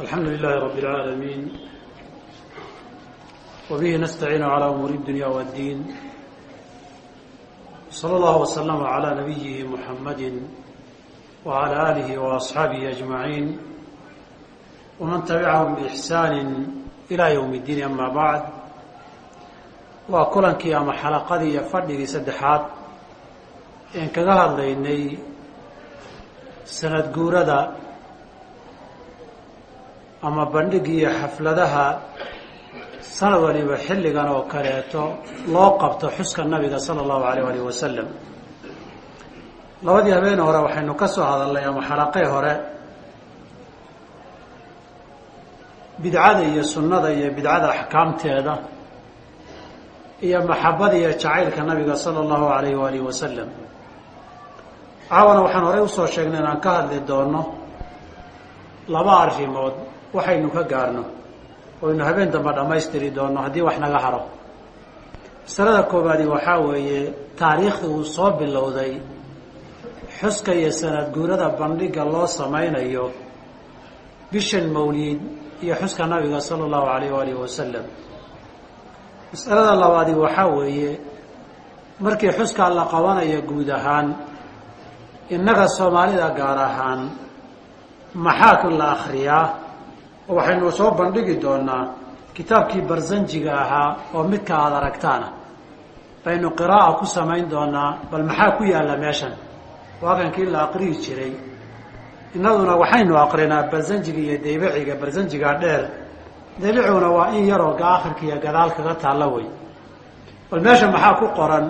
الحمد لله رب العالمين وبه نستعين على أمور الدنيا والدين صلى الله وسلم على نبيه محمد وعلى آله وأصحابه أجمعين ومن تبعهم بإحسان إلى يوم الدين أما بعد وكلنكii ama xalaqadii iyo fadhigii saddexaad een kaga hadlaynay sanad guurada ama bandhigii iyo xafladaha sanad waliba xilligan oo kaleeto loo qabto xuska nabiga sala allahu alayh alih wasalam labadii habeen hore waxaynu ka soo hadalnay ama xalaqee hore bidcada iyo sunnada iyo bidcada axkaamteeda iyo maxabada iyo jacaylka nabiga sala allahu alayh waalih wasalam caawana waxaan horey u soo sheegnay inaan ka hadli doono laba arrimood waxaynu ka gaarno oynu habeen dambe dhammaystiri doono haddii wax naga haro. Masalada koobaadi waxaa weeye taariikhda uu soo bilowday. Xuska iyo sanad guurada bandhiga loo samaynayo bishan mawliid iyo xuska nabiga sala allahu alayh waalih wasalam masalada labaadi waxaa weeye markii xuskaa la qabanayo guud ahaan innaga soomaalida gaar ahaan maxaa la akhriyaa waxaynu soo bandhigi doonaa kitaabkii barsanjiga ahaa oo midka aada aragtaana. Baynu qiraa'a ku samayn doonaa bal maxaa ku yaalla meeshan? Waakankii la aqriyi jiray. Innaduna waxaynu aqrinaa barsanjiga iyo daybaciga barsanjigaa dheer. Daybiciguna waa in yaroo gaakhirka iyo gadaal kaga taalla wey. Bal meesha maxaa ku qoran?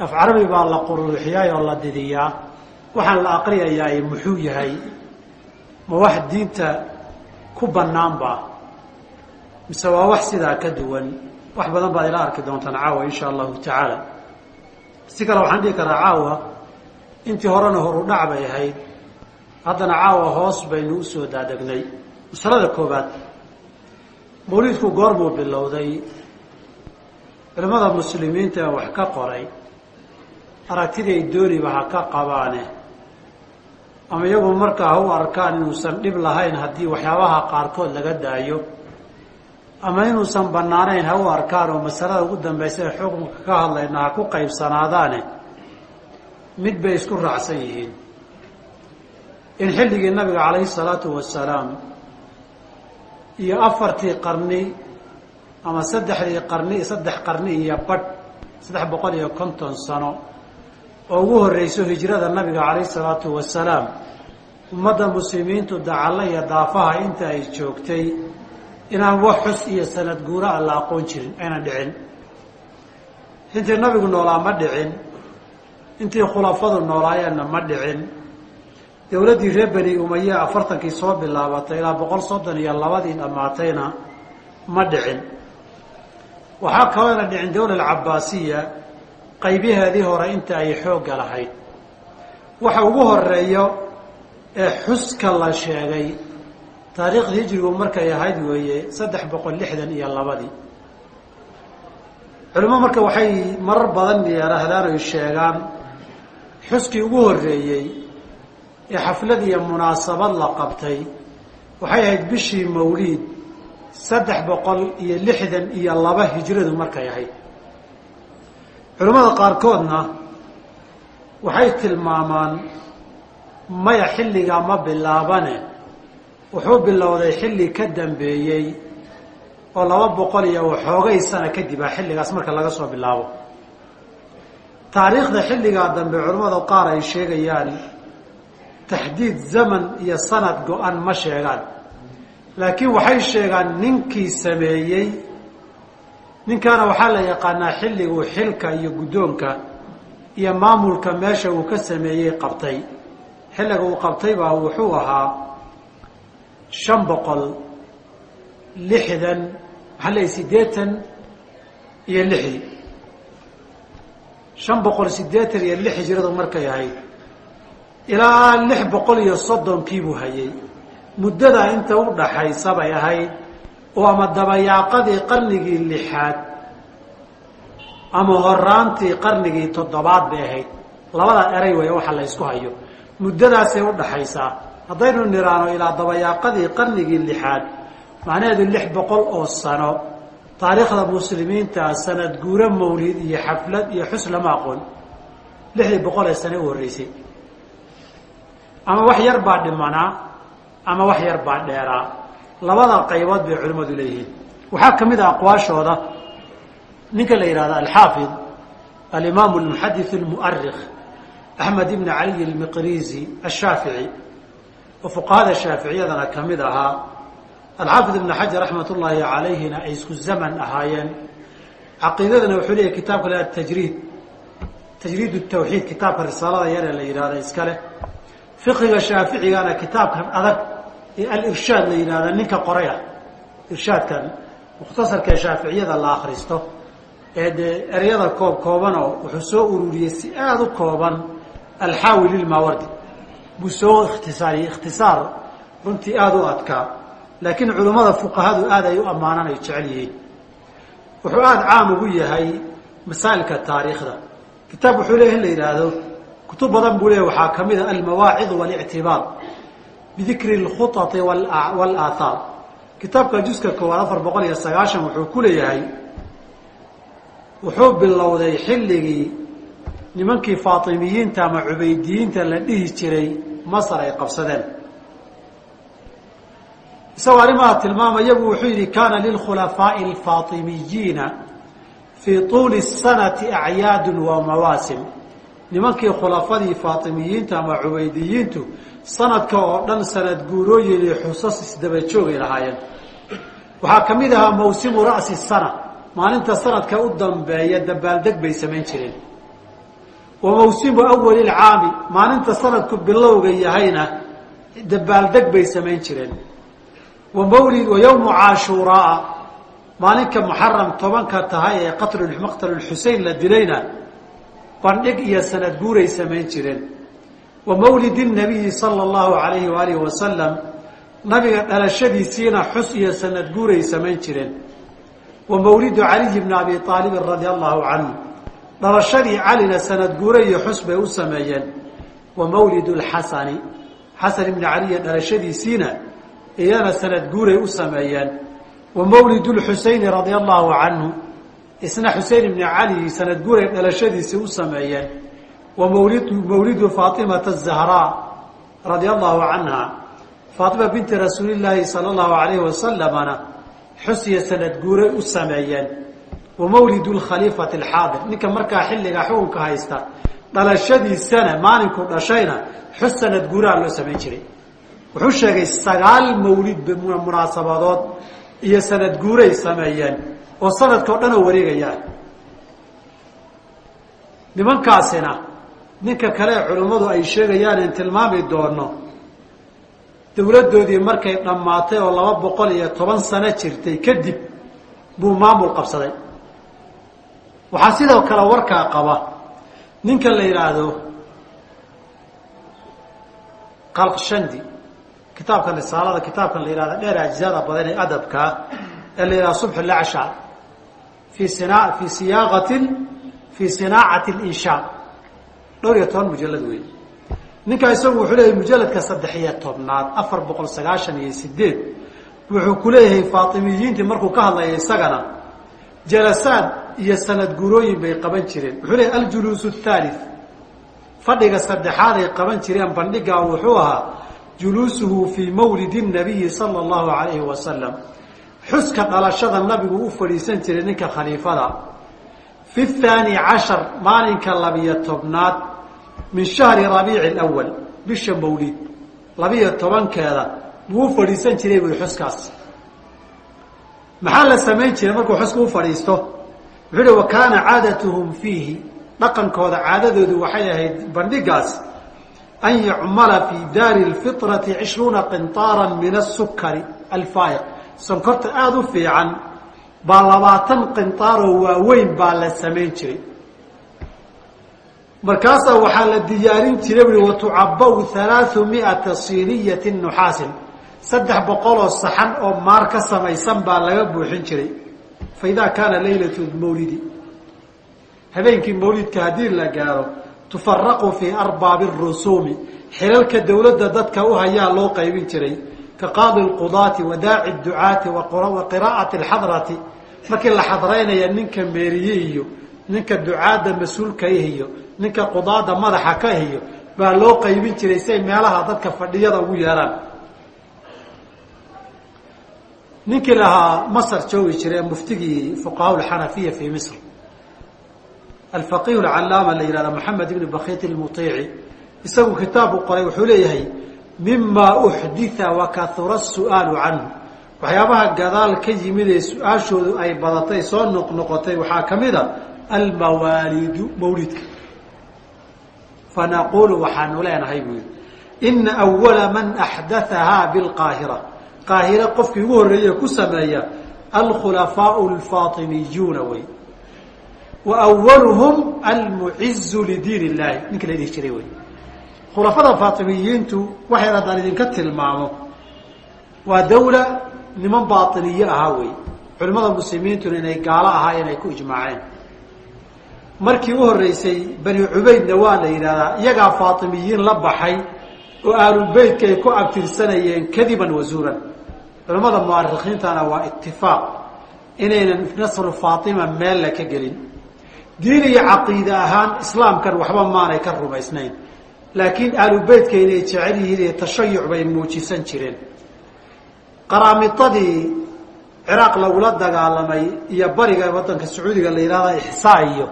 Af carabi baa la quruuxiyaay oo la didiyaa. Waxaan la aqriyayaa muxuu yahay. Ma wax diinta ku banaanba mise waa wax sidaa ka duwan? Wax badan baad ila arki doontaan caawa insha allahu tacaala. Si kale waxaan dhihi karaa caawa intii horena horu dhac bay ahayd. Haddana caawa hoos baynu u soo daadegnay masalada koobaad mawliidku goormuu bilowday. Culimmada muslimiinta ee wax ka qoray aragtiday dooniba ha ka qabaane ama iyagu markaa ha u arkaan inuusan dhib lahayn haddii waxyaabaha qaarkood laga daayo ama inuusan bannaanayn ha u arkaan oo masalada ugu dambaysa ee xukunka ka hadlayna ha ku qaybsanaadaane mid bay isku raacsan yihiin. In xilligii nabiga calayhi salaatu wasalaam iyo afartii qarni ama saddexdii qarni saddex qarni iyo badh saddex boqol iyo konton sano oo ugu horreyso hijrada nabiga calayhi salaatu wasalaam ummadda muslimiintu dacalla iyo daafaha inta ay joogtay inaan wax xus iyo sanad guura a la aqoon jirin aynan dhicin. Intii nabigu noolaa ma dhicin intii khulafadu noolaayeenna ma dhicin. Dowladdii reer beni umaye afartankii soo bilaabatay ilaa boqol soddon iyo labadii dhammaatayna ma dhicin. Waxaa kaloona dhicin dowla alcabaasiya qaybaheedii hore inta ay xoogga lahayd. Waxa ugu horeeyo ee xuska la sheegay taariikhda hijrigu markay ahayd weeye saddex boqol lixdan iyo labadii. Culimo marka waxay marar badan yarahdaan oy sheegaan xuskii ugu horreeyey ee xaflad iyo munaasabad la qabtay waxay ahayd bishii mawliid saddex boqol iyo lixdan iyo laba hijradu markay ahayd culimmada qaarkoodna waxay tilmaamaan maya xilligaa ma bilaabane. Wuxuu bilowday xilli ka dambeeyey oo laba boqol iyo waxoogay sana kadib ah xilligaas marka laga soo bilaabo. Taariikhda xilligaa dambe culimmada qaar ay sheegayaan taxdiid zaman iyo sanad go-an ma sheegaan. Laakiin waxay sheegaan ninkii sameeyey ninkaana waxaa la yaqaanaa xilliguu xilka iyo guddoonka iyo maamulka meesha uu ka sameeyey qabtay. Xilliga uu qabtay baa wuxuu ahaa shan boqol lixdan maxaa leeyahy siddeetan iyo lixdii shan boqol siddeetan iyo lix hijradu markay ahayd. Ilaa lix boqol iyo soddonkiibuu hayay. Muddadaa inta u dhaxaysa bay ahayd oo ama dabayaaqadii qarnigii lixaad ama horaantii qarnigii toddobaad bay ahayd. Labada eray wey waxa la ysku hayo. Muddadaasay udhaxaysaa haddaynu niraano ilaa dabayaaqadii qarnigii lixaad macnaheedu lix boqol oo sano taariikhda muslimiinta sanad guuro mawlid iyo xaflad iyo xus lama aqoon. Lixdii boqol ee sane u horreysay. Ama wax yar baa dhimanaa ama wax yar baa dheeraa labada qaybood bay culimmadu leeyihiin. Waxaa ka mid ah aqwaashooda ninka la yihahdo alxaafid alimaam almuxadith almu'arikh axmed ibn caliy almiqrizi ashaafici oo fuqahada shaaficiyadana ka mid ahaa alxaafid ibn xajar raxmat ullaahi calayhina ay isku zaman ahaayeen. Caqiidadana wuxuu leeyahy kitaabka la tajriid tajriid tawxiid kitaabka risaalada yare la yihahda iska leh. Fiqiga shaaficigana kitaabkan adag alirshaad la yihahda ninka qoraya irshaadkan mukhtasarka shaaficiyada la akristo ee dee eryada koob koobanoo wuxuu soo ururiyey si aada u kooban alxaawi lilmaawardi buu soo ikhtisaariyey ikhtisaar runtii aada u adkaa laakiin culimmada fuqahadu aad ay u ammaanaan ay jecel yihiin. Wuxuu aada caam ugu yahay masaa'ilka taariikhda. Kitaab wuxuu leeyahy in la yidhaahdo kutub badan buu leeyahy waxaa ka mid a almawaacid walictibaar bidikri alkhuطati walaathaar kitaabka juska koowaad afar boqol iyo sagaashan wuxuu ku leeyahay wuxuu bilowday xilligii nimankii faatimiyiinta ama cubaydiyiinta la dhihi jiray masar ay qabsadeen isagoo arrimaha tilmaamaya buu wuxuu yidhi kaana lilkhulafaaءi alfaatimiyiina fii tuuli الsanati acyaadu wa mawaasim nimankii khulafadii faatimiyiinta ama cubaydiyiintu sanadka oo dhan sanad guurooyin iyo xusas isdaba joogay lahaayeen. Waxaa ka mid ahaa mawsimu ra'si sana. Maalinta sanadka u dambeeya dabaaldeg bay samayn jireen. Wa mawsimu awali lcaami maalinta sanadku bilowga yahayna dabaaldeg bay samayn jireen. Wa mawlid wa yowmu caashuuraa. Maalinka muxaram tobanka tahay ee qatlu xusein la dilayna bandhig iyo sanad guuray samayn jireen wa mawlid nabiyi sala allahu alayhi waalihi wasalam nabiga dhalashadiisiina xus iyo sanad guuray samayn jireen. Wa mawlidu caliyi bni abi aalibin radia allahu canhu dhalashadii calina sanad guure iyo xus bay u sameeyeen. Wa mawlid lxasani xasan ibni caliya dhalashadiisiina iyana sanad guuray u sameeyeen. Wa mawlid lxuseyni radia allahu canhu isna xusein ibni cali sanad guuray dhalashadiisii u sameeyeen mawlidu faatimata azahraa radia allahu canha faatima binti rasuuli llaahi sala allahu alayhi wasalamana xus iyo sanad guuray u sameeyeen. Wa mawlid lkhaliifati alxaadir ninka markaa xilliga xukunka haysta dhalashadiisana maalinkuu dhashayna xus sanad guuraha loo samayn jiray. Wuxuu sheegay sagaal mawlid munaasabadood iyo sanad guuray sameeyeen oo sanadkao dhan oo wareegayaan. Nimankaasina ninka kale culimmadu ay sheegayaan in tilmaami doono dawladdoodii markay dhammaatay oo laba boqol iyo toban sano jirtay kadib buu maamul qabsaday. Waxaa sidoo kale warkaa qaba ninka la yidhaahdo kalqshandi kitaabkan risaalada kitaabkan la yihahdo dheer ajzaada badan ee adabkaa ee la yihahdo subx lacshar fi sina fi siyaaqatin fi sinaacati linshaa dhowr iyo toban mujalad wey ninkaa isagu wuxuu leeyahay mujaladka saddex iyo tobnaad afar boqol sagaashan iyo sideed wuxuu ku leeyahay faatimiyiintii markuu ka hadlaya isagana jalasaad iyo sanad gurooyin bay qaban jireen. Wuxuu leeyahy aljuluus athalith fadhiga saddexaad ay qaban jireen bandhigaa wuxuu ahaa juluusuhu fii mawlidi nabiyi sala allahu alayhi wasalam xuska dhalashada nabigu u fadhiisan jiray ninka khaliifada. Fi thaani cashar maalinka labiyo tobnaad min shahri rabiici alawal bisha mawlid labiyo tobankeeda buu u fadhiisan jiray buui xuskaas. Maxaa la samayn jiray markuu xuska u fadhiisto? Wuxuu wa kaana caadatuhum fiihi. Dhaqankooda caadadoodu waxay ahayd bandhigaas an yucmala fi daari lfitrati cishruuna qinطaara min asukari alfaayiq sonkorta aada u fiican baa labaatan qinطaaroo waaweyn baa la samayn jiray markaasaa waxaa la diyaarin jiray ui watucabau halaau miata siiniyati nuxaasin. Saddex boqoloo saxan oo maar ka samaysan baa laga buuxin jiray. Fa idaa kaana laylat mawlidi. Habeenkii mawlidka haddii la gaaro tufaraqu fii arbaabi rusuumi. Xilalka dowladda dadka u hayaa loo qaybin jiray. Ka qaadi lqudaati wa daaci ducaati wa qiraa'ati alxadrati markii la xadraynaya ninka meeriye iyo ninka ducaadda mas'uulka iyo ninka qudaada madaxa ka iyo baa loo qaybin jiray si ay meelaha dadka fadhiyada ugu yeeraan ninkii lahaa masr joogi jiray muftigii fuqahaa xanafiya fii misr. Alfaqih alcalaama la yihahda moxamed ibn bakit lmuiici isagu kitaabu qoray wuxuu leeyahay mima uxditha wakahura su'aalu canhu. Waxyaabaha gadaal ka yimid ee su'aashoodu ay badatay soo noqnoqotay waxaa ka mid a almawaalidu mawlidka fanaqulu waxaanu leenahay buu yidhi ina awala man axdathahaa bilqaahira qaahira qofkii ugu horreeye ku sameeya alkhulafaau alfaatimiyuuna wey wa awaluhum almucizu lidiin illahi ninka la dhihi jiray wey khulafada faatimiyiintu waxay haddaan idinka tilmaamo waa dawla niman baatiniye ahaa wey culimmada muslimiintuna inay gaalo ahaayeen ay ku ijmaaceen markii u horreysay bani cubaydna waa la yidhahdaa iyagaa faatimiyiin la baxay oo aalubeytka ay ku abtirsanayeen kadiban wazuuran culimmada muarikiintana waa itifaaq inaynan nasru faatima meella ka gelin. Diin iyo caqiide ahaan islaamkan waxba maanay ka rumaysnayn. Laakiin aalubeytka inay jecel yihiin iyo tashayuc bay muujisan jireen. Qaraamidadii ciraaq lagula dagaalamay iyo bariga waddanka sacuudiga la yidhahda ixsaa iyo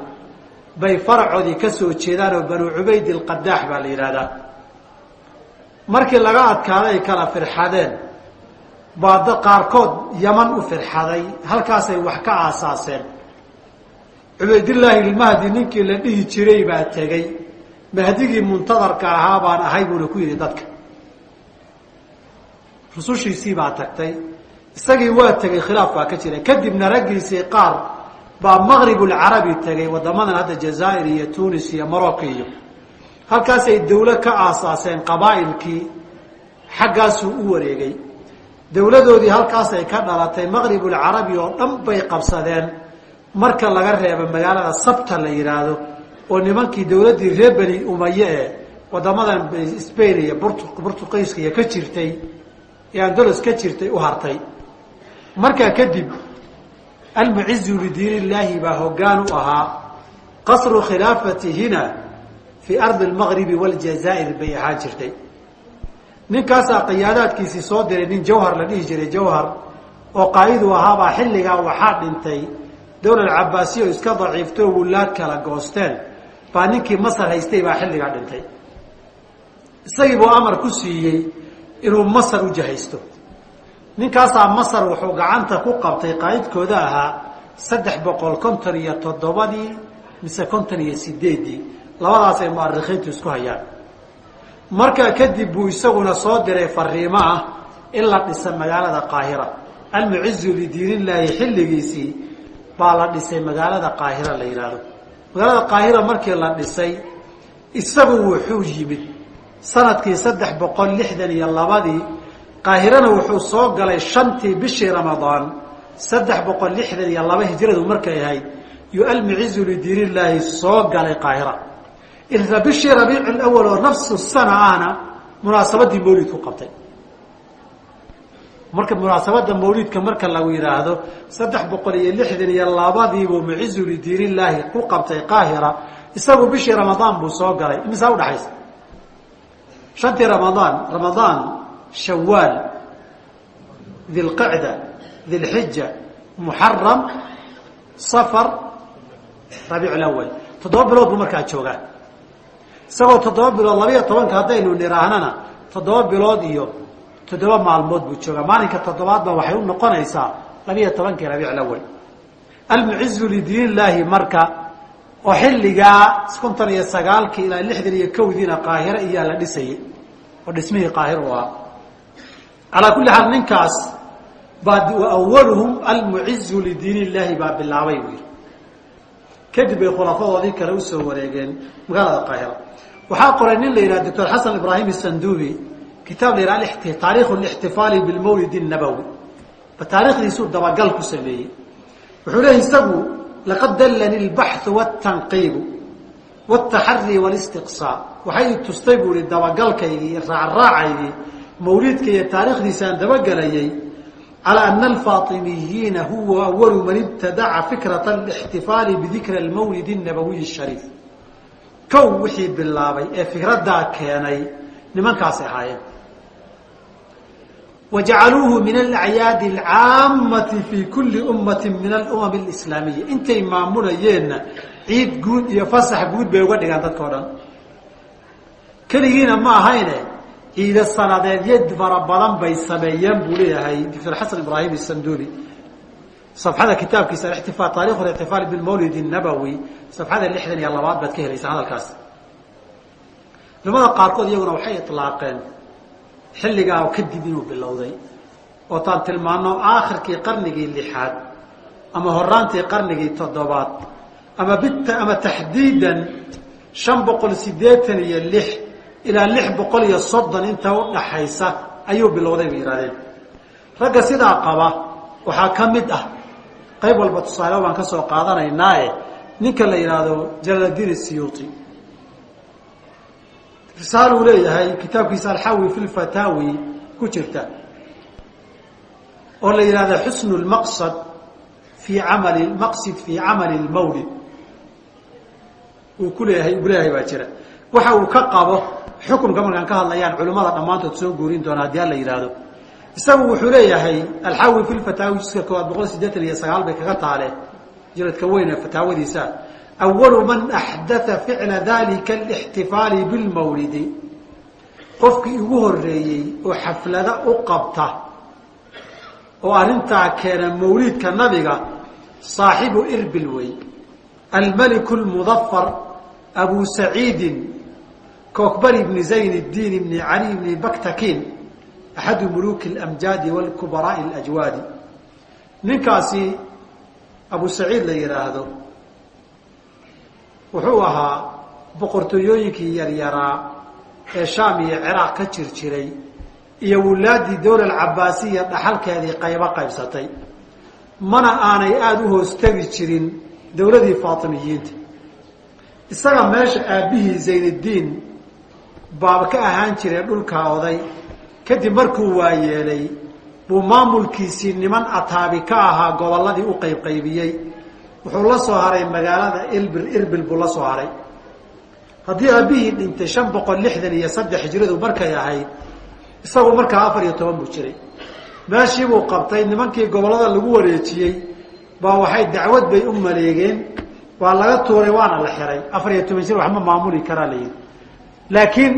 bay faracoodii ka soo jeedaan oo banu cubayd ilqadaax baa la yidhahdaa markii laga adkaaday ay kala firxadeen baa qaarkood yaman u firxaday halkaasay wax ka aasaaseen. Cubaydillaahi ilmahdi ninkii la dhihi jiray baa tegey mahdigii muntadarka ahaa baan ahay buuna ku yidhi dadka. Rusushiisii baa tagtay isagii waa tegey khilaaf baa ka jira kadibna raggiisii qaar baa maqribulcarabi tegay waddamadan hadda jazaa'ir iyo tunis iyo morocco iyo. Halkaasay dawlo ka aasaaseen qabaa'ilkii xaggaasuu u wareegay. Dawladoodii halkaasay ka dhalatay maqribulcarabi oo dhan bay qabsadeen marka laga reebo magaalada sabta la yidhaahdo oo nimankii dawladdii reer beni umaye ee waddamadan spain iyo burtuqiiska iyo ka jirtay ee andalos ka jirtay u hartay. Markaa kadib almucizu lidiin illaahi baa hoggaan u ahaa qasru khilaafatihina fii ardi almaqribi waaljazaa'ir bay ahaan jirtay. Ninkaasaa qiyaadaadkiisii soo diray nin jawhar la dhihi jiray jawhar oo qaa'idu ahaabaa xilligaa waxaa dhintay dowlal cabaasiya oo iska daciiftoo wullaad kala goosteen baa ninkii masar haystay baa xilligaa dhintay. Isagii buu amar ku siiyey inuu masar u ninkaasaa masar wuxuu gacanta ku qabtay qaa'idkooda ahaa saddex boqol konton iyo toddobadii mise konton iyo sideeddii labadaas ay mu'arikhiintu isku hayaan. Markaa kadib buu isaguna soo diray fariimo ah in la dhisa magaalada qaahira. Almucizu lidiinillaahi xilligiisii baa la dhisay magaalada qaahira la yidhaahdo magaalada qaahira markii la dhisay isagu wuxuu yimid sannadkii saddex boqol lixdan iyo labadii qaahirana wuxuu soo galay shantii bishii ramadaan saddex boqol lixdan iyo laba hijradu markay ahayd yo almucizu lidiinillaahi soo galay qaahira. Ilaa bishii rabiic lawal oo nafsu sana ahna munaasabadii mawlidku qabtay. Marka munaasabada mawlidka marka lagu yidhaahdo saddex boqol iyo lixdan iyo labadiibuu mucizu lidiinillaahi ku qabtay qaahira isagu bishii ramadaan buu soo galay. Imisaa udhaxaysa shantii ramadaan ramadaan shawaal dilqicda dilxija muxaram safar rabiic lawal toddoba bilood buu markaa joogaa isagoo toddoba bilood labayo tobanka haddaynu nidhaahnana toddoba bilood iyo toddoba maalmood buu joogaa maalinka toddobaadba waxay u noqonaysaa labayo tobankii rabiic lawal almucizu lidiin illaahi marka oo xilligaa konton iyo sagaalkii ilaa lixdan iyo kowdiina qaahiro iyaa la dhisayay oo dhismihii qaahir u calaa kulli xaal ninkaas baa waawaluhum almucizu lidiin illaahi baa bilaabay buu yidhi kadib bay khulafadoodii kale u soo wareegeen magaalada qaahira. Waxaa qoray nin la yidhaha doctor xasan ibraahim isanduubi kitaab la yidhaha taariikhu lixtifaali bilmawlid nabowi ba taariikhdiisuu dabagal ku sameeyey. Wuxuu leeyahy isagu laqad dallani albaxu wtanqiibu wtaxari walistiqsaa. Waxay i tustay buu ihi dabagalkaygii iyo raacraacaygii mawliidka iyo taariikhdiisaan dabagelayay calى ana alfaatimiyiina huwa awalu man ibtadaca fikrata alاxtifaali bidikri almawlid الnabawiy الshariif kow wixii bilaabay ee fikraddaa keenay nimankaasay ahaayeen wajacaluuhu min alacyaadi alcaamati fi kuli ummati min alumam اlislaamiya intay maamulayeenna ciid guud iyo fasax guud bay uga dhigaan dadka o dhan keligiina ma ahayne ciida sanadeedyo fara badan bay sameeyeen buu leeyahay doctor xasan ibraahim isanduli safxada kitaabkiisa ixtifaal taarikhu ixtifaal bilmawlid الnabowi safxada lixdan iyo labaad baad ka helaysaa hadalkaas culamada qaarkood iyaguna waxay iطlaaqeen xilligaa kadib inuu bilowday oo taan tilmaano aakhirkii qarnigii lixaad ama horaantii qarnigii toddobaad ama bit ama taxdiidan shan boqol sideetan iyo lix ilaa lix boqol iyo soddon inta udhaxaysa ayuu bilowday bay yihahdeen ragga sidaa qaba waxaa ka mid ah qayb walba tusaale baan ka soo qaadanaynaae ninka la yidhaahdo jalaaldiin siyuuti. Risaal uu leeyahay kitaabkiisa alxawi fi lfataawi ku jirta oo la yidhahdo xusnu lmaqsad fi amali maqsid fi camali lmawlid uu ku leeyahay uu leeyahay baa jira. Waxa uu ka qabo xukunka markaan ka hadlayaan culimmada dhammaantood soo guurin doona haddii alla yidhaahdo isagu wuxuu leeyahay alxawi fi lfataawi jiska koowaad boqol sideetan iyo sagaal bay kaga taale jiradka weyn ee fataawadiisa. Awalu man axdaa ficla dalika alixtifaali bilmawlidi. Qofkii ugu horeeyey oo xaflada u qabta oo arrintaa keena mawliidka nabiga saaxibu irbil wey. Almaliku lmudafar abu saciidin kokbar bni zayn اdiin bni cali bni baktakin axadu muluki اlamjaadi wاlkubaraaءi اlajwaadi ninkaasi abu saciid la yihaahdo wuxuu ahaa boqortooyooyinkii yaryaraa ee shaam iyo ciraaq ka jir jiray iyo wulaadii dowla alcabaasiya dhaxalkeedii qaybo qaybsatay mana aanay aada u hoostegi jirin dowladii faatimiyiinta isaga meesha aabbihii zaynuddiin baaba ka ahaan jiray dhulkaa oday kadib markuu waayeelay buu maamulkiisii niman ataabi ka ahaa gobolladii u qaybqaybiyey. Wuxuu la soo haray magaalada ilbil irbil buu la soo haray. Haddii aabbihii dhintay shan boqol lixdan iyo saddex hijradu markay ahayd isagu markaa afar iyo toban buu jiray. Meeshiibuu qabtay nimankii gobollada lagu wareejiyey baa waxay dacwad bay u maleegeen. Waa laga tuuray waana la xiray. Afar iyo toban jir waxma maamuli karaa la yidhi laakiin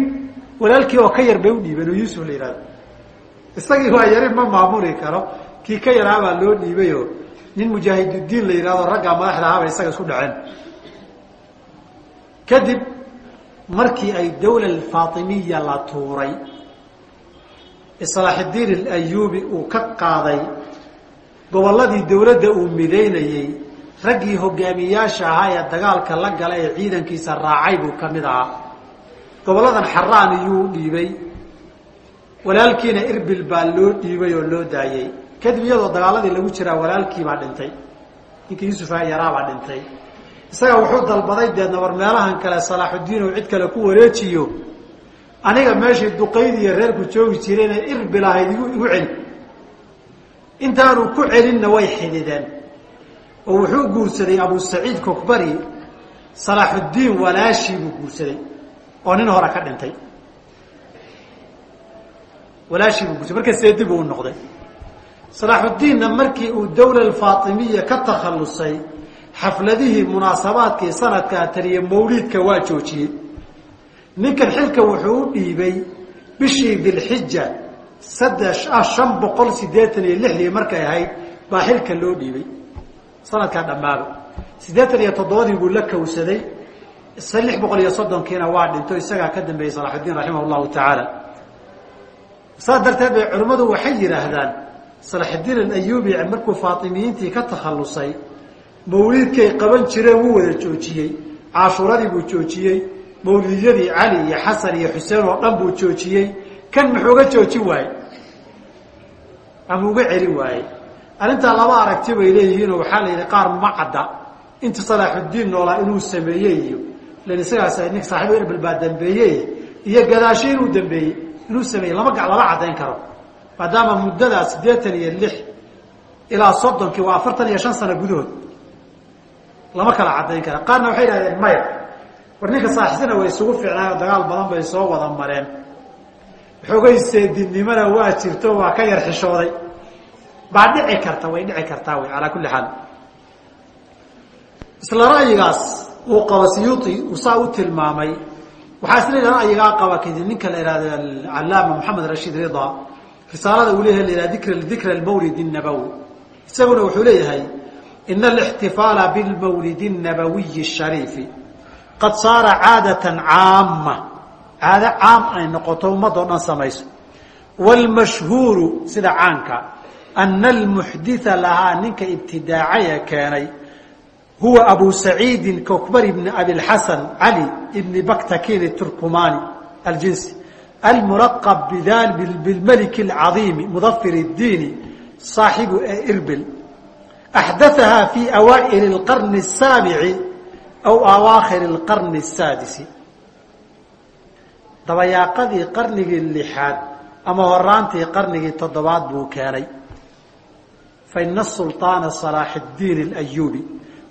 walaalkii oo ka yar bay u dhiibeen oo yuusuf la yidhahdo. Isagii waa yari ma maamuli karo kii ka yaraabaa loo dhiibayo nin mujaahidudiin la yidhahdo raggaa madaxda ahaabay isaga isku dhaceen. Kadib markii ay dawla alfaatimiya la tuuray islaaxudiin alayuubi uu ka qaaday gobolladii dawladda uu midaynayey raggii hogaamiyaasha ahaa ee dagaalka la gala ee ciidankiisa raacay buu ka mid ahaa gobolladan xaraan iyuu dhiibay. Walaalkiina irbil baa loo dhiibay oo loo daayey kadib iyadoo dagaaladii lagu jiraa walaalkiibaa dhintay. Ninkii yuusufa yaraabaa dhintay. Isaga wuxuu dalbaday deedna war meelahan kale salaaxudiin oo cid kale ku wareejiyo. Aniga meeshii duqayd iyo reerku joogi jireenee irbil ahayd igu igu celi intaanu ku celinna way xidideen oo wuxuu guursaday abu saciid kokbari salaaxudiin walaashii buu guursaday oo nin hore ka dhintay. Walaashii buu guursaday marka seedi buu u noqday. Salaaxudiinna markii uu dawla alfaatimiya ka takhallusay xafladihii munaasabaadkii sanadkaa taliya mawliidka waa joojiyey. Ninkan xilka wuxuu u dhiibay bishii dilxija saddex shan boqol siddeetan iyo lixdii markay ahayd baa xilka loo dhiibay. Sanadkaa dhammaaba siddeetan iyo toddobadii buu la kawsaday lix boqol iyo soddonkiina waa dhinto isagaa ka dambeeyey salaxudiin raximah llahu tacaala. Saas darteed bay culimmadu waxay yidhaahdaan salaxudiin alayuubi markuu faatimiyiintii ka takhallusay mawliidkay qaban jireen wuu wada joojiyey cashuuradii buu joojiyey mawlidyadii cali iyo xasan iyo xuseen oo dhan buu joojiyey. Kan muxuuga joojin waaye ama uga celin waaye arrintaa laba aragti bay leeyihiinoo waxaa la yidhi qaar ma cadda. Inta salaaxudiin noolaa inuu sameeyey iyo isagaas nin saaxiibo erbel baa dambeeyey iyo gadaasho inuu dambeeyey inuu sameeyey lama lama caddayn karo. Maadaama muddadaa siddeetan iyo lix ilaa soddonkii waa afartan iyo shan sano gudahood lama kala caddayn kara. Qaarna waxay idhahdeen maya war ninka saaxisana way isugu fiicnaayo dagaal badan bay soo wada mareen. Xoogay seedinnimona waa jirto waa ka yar xishooday. Baa dhici karta way dhici kartaa wy calaa kulli xaal. Isla ra'yigaas uu qaba siyuuti uu saa u tilmaamay waxaa isla yidhah ra'yigaa qaba kadib ninka la ihahdo alcalaama moxamed rashiid rida risaalada uu leeyahay la yihah dikr dikra almawlid الnabowi isaguna wuxuu leeyahay ina alاxtifaala bilmawlid الnabawiyi الshariifi qad saara caadatan caama caado caam ay noqoto ummadoo dhan samayso wاlmashhuuru sida caanka ana almuxditha lahaa ninka ibtidaacaya keenay huwa abu saciidi kokbar ibn abiاlxasan cali ibni baktakin turkumani aljinsi almulaqab bilmaliki اlcadiimi mudafir اdiini saaxibu irbil axdathaha fi awaa'ili اlqarni الsaabici aw awaakhiri اlqarni الsaadisi dabayaaqadii qarnigii lixaad ama horaantii qarnigii toddobaad buu keenay faina sulطaana صalaax اdiin اlayubi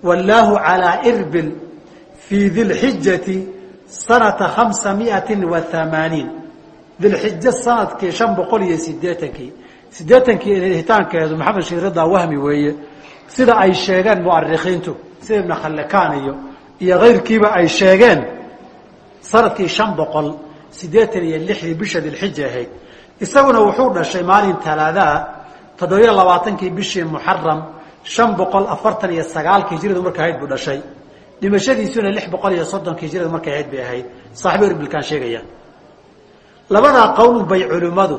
wallaahu calىa irbil fii dilxijati sanata hamsa miati wa hamaaniin dilxijo sannadkii shan boqol iyo sideetankii sideetankii hitaankeedu maxamed shiirada wahmi weeye sida ay sheegeen muarikiintu sida ibn khallekaan iyo iyo kayrkiiba ay sheegeen sannadkii shan boqol sideetan iyo lixdii bisha dilxija ahayd isaguna wuxuu dhashay maalin talaadaa toddobiyo labaatankii bishii muxaram shan boqol afartan iyo sagaalkii hijradu markay ahayd buu dhashay. Dhimashadiisuna lix boqol iyo soddonkii hijradu markay ahayd bay ahayd. Saaxibo erbilkaan sheegaya. Labadaa qowl bay culimmadu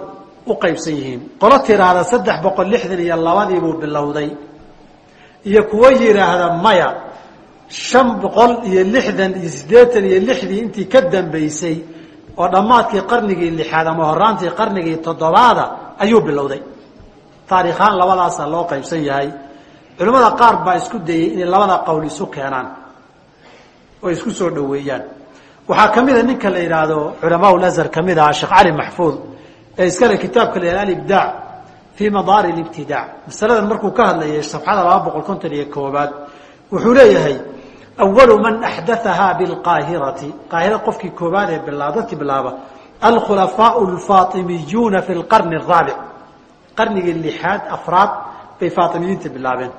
u qaybsan yihiin. Qolo tiraahda saddex boqol lixdan iyo labadiibuu bilowday. Iyo kuwo yidhaahda maya shan boqol iyo lixdan iyo siddeetan iyo lixdii intii ka dambaysay oo dhammaadkii qarnigii lixaad ama horaantii qarnigii toddobaada ayuu bilowday. Taariikhaan labadaasaa loo qaybsan yahay culimmada qaar baa isku dayey inay labada qowl isu keenaan oo isku soo dhoweeyaan. Waxaa ka mida ninka la yidhaahdo culamaa lazhar ka mid aha sheekh cali maxfuud ee iskale kitaabka la yihah alibdaac fii madaari libtidaac masaladan markuu ka hadlayay safxada laba boqol konton iyo koobaad wuxuu leeyahay awalu man axdathahaa bilqaahirati. Qaahira qofkii koobaad ee bilaa dadkii bilaaba alkhulafaau alfaatimiyuuna fi lqarni araabic qarnigii lixaad afraad bay faatimiyiinta bilaabeen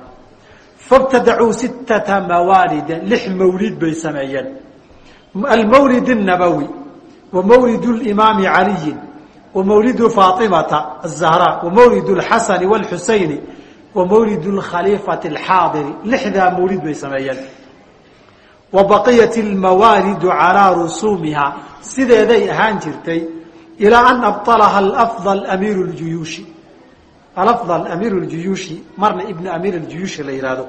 fabtadacuu sittata mawaalida lix mawlid bay sameeyeen almawlid الnabowi wa mawlid اlimaami caliyin wa mawlidu faatimata الzahra wa mawlid اlxasani wاlxusayni wa mawlid اlkhaliifati اlxaadiri lixdaa mawlid bay sameeyeen wa baqiyat اlmawaalidu calىa rusuumiha sideeday ahaan jirtay ilaa an abطalaha alafضل amiir اljuyuushi alafdal amiiru ljuyuushi marna ibnu amiir aljuyuushi la yidhaahdo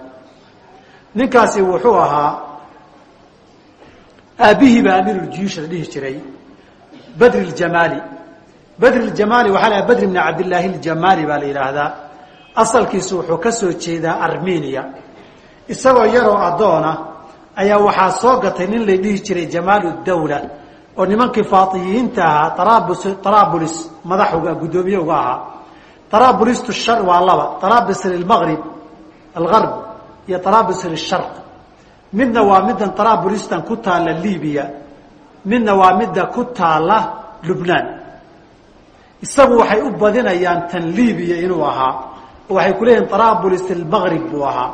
ninkaasi wuxuu ahaa aabbihii baa amiiruljuyuush la dhihi jiray badri ljamaali badri ljamaali waxaa la badri bni cabdillaahi ljamaali baa la yidhaahdaa asalkiisu wuxuu ka soo jeedaa armeniya. Isagoo yaroo addoona ayaa waxaa soo gatay nin la dhihi jiray jamaalu dawla oo nimankii faatiyiyiinta ahaa taraabulis madax uga guddoomiye uga ahaa taraabulistu shar waa laba. Taraabus lilmaqrib algarb iyo taraabus lisharq midna waa middan taraabulistan ku taalla libiya midna waa midda ku taalla lubnaan. Isagu waxay u badinayaan tan libiya inuu ahaa. Waxay ku leeyihiin taraabulis ilmaqrib buu ahaa.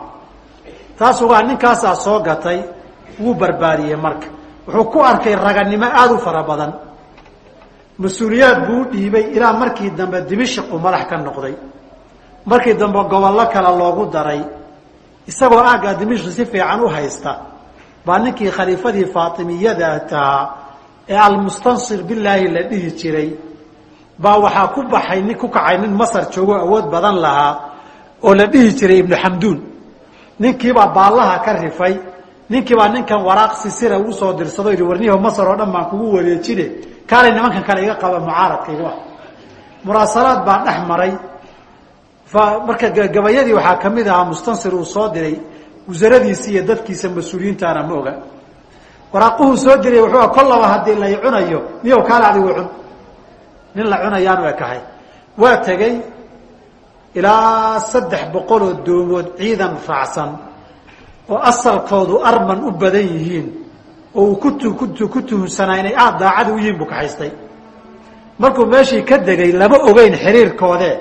Taas ugaa ninkaasaa soo gatay wuu barbaariyey marka. Wuxuu ku arkay raganimo aada u fara badan mas'uuliyaad buu u dhiibay ilaa markii dambe dimashq madax ka noqday. Markii dambe gobollo kale loogu daray. Isagoo aaggaa dimashq si fiican u haysta baa ninkii khaliifadii faatimiyada tahaa ee almustansir bilaahi la dhihi jiray. Baa waxaa ku baxay nin ku kacay nin masar joogo awood badan lahaa oo la dhihi jiray ibnu xamduun. Ninkiibaa baallaha ka rifay. Ninkiibaa ninkan waraaq sisira uu soo dirsado yidhi warniyaho masar oo dhan baan kugu wareejine kaalay nimankan kale iga qaba mucaaradkaygu ah muraasalaad baa dhex maray. Marka gabayadii waxaa ka mid ahaa mustansir uu soo diray wasaradiisi iyo dadkiisa mas'uuliyiintaana ma oga. Waraaquhuu soo diray wuxuu kollaba haddii lay cunayo miyow kaale adigu cun. Nin la cunayaanu ekahay waa tegey ilaa saddex boqoloo doomood ciidan raacsan oo asalkoodu arman u badan yihiin oo uu ku tuhunsanaa inay aada daacada u yihiin buu kaxaystay markuu meeshii ka degay lama ogeyn xiriirkoodee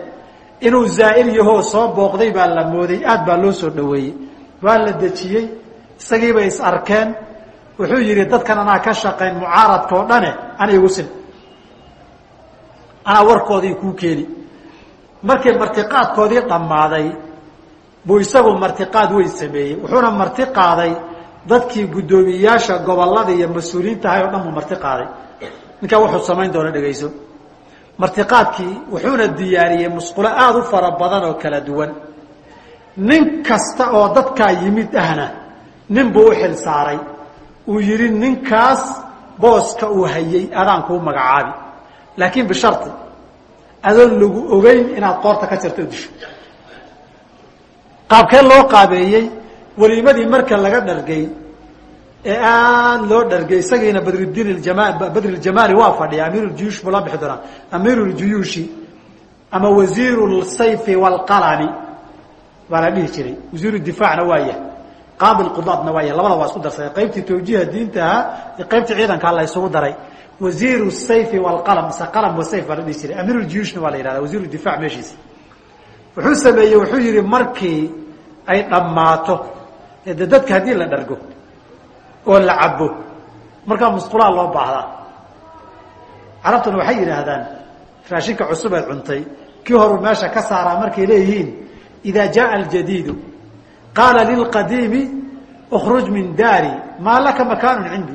inuu zaa'ir yahoo soo booqday baa la mooday aad baa loo soo dhaweeyey waa la dejiyey isagiibay is arkeen. Wuxuu yidhi dadkan anaa ka shaqayn mucaaradka oo dhane ana igu sin. Anaa warkoodii kuu keeni. Markii martiqaadkoodii dhammaaday buu isagu martiqaad weyn sameeyey. Wuxuuna marti qaaday dadkii guddoomiyeyaasha gobollada iyo mas'uuliyiinta ahay oo dhan buu marti qaaday. Ninkaa wuxuu samayn doona dhegayso martiqaadkii wuxuuna diyaariyey musqulo aada u fara badan oo kala duwan. Nin kasta oo dadkaa yimid ahna nin buu u xil saaray. Uu yidhi ninkaas booska uu hayay adaan kuu magacaabi. Laakiin bisharti adoon lagu ogeyn inaad qoorta ka jarto o disho. Qaabkee loo qaabeeyey weliimadii marka laga dhargay ee aada loo dhargay isagiina badrudiin jama badriljamaali waa fadhiya amiiruljuyuush buu la bixi doonaa. Amiiruljuyuushi ama wasiiru lsayfi waalqalami baa la dhihi jiray. Wasiiru difaacna waa yahay. Qaadi qudaadna waa yahay. Labada waa isku darsaday qaybtii tawjiiha diinta ahaa iyo qaybtii ciidankaa la isugu daray. Wasiiru sayfi waalqalam mise qalam wasayf baa la dhihi jiray. Amiiruljuyuushna waa la yihahda wasiiru difac meeshiisa. Wuxuu sameeyey wuxuu yihi markii ay dhammaato de dadka haddii la dhargo oo la cabo markaa musqulaha loo baahdaa. Carabtuna waxay yidhaahdaan raashinka cusub eed cuntay kii horuu meesha ka saaraa markay leeyihiin idaa jaaa aljadiidu qaala lilqadiimi ukruj min daari maa laka makaanu cindi.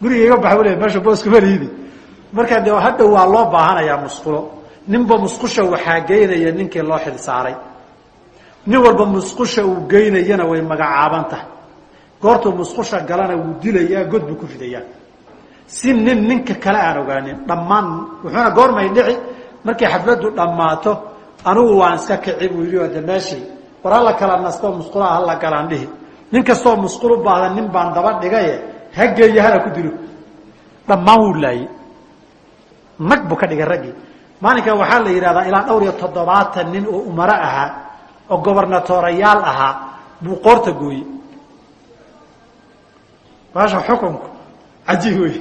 Guriga iga baxa le meesha booskuma liidi. Markaa de hadhow waa loo baahanayaa musqulo. Ninba musqusha waxaa geynaya ninkii loo xil saaray nin walba musqusha uu geynayana way magacaaban tahay. Goortuu musqusha galana wuu dilayaa god buu ku ridayaa si nin ninka kale aan ogaanin dhammaan wuxuuna goormay dhici markay xafladdu dhammaato anigu waan iska kici buu yidhi oo de meeshii kala nastoo musqulaha hala galaan dhihi. Nin kastoo musqul u baahda nin baan daba dhigaye hageeyo hala ku dilo. Dhammaan wuu laayey nag buu ka dhigay raggii. Maalinka waxaa la yidhahdaa ilaa dhowr iyo toddobaatan nin oo umaro ahaa oo gobernatorayaal ahaa buu qoorta gooyey. Baasha xukunku cajiib wey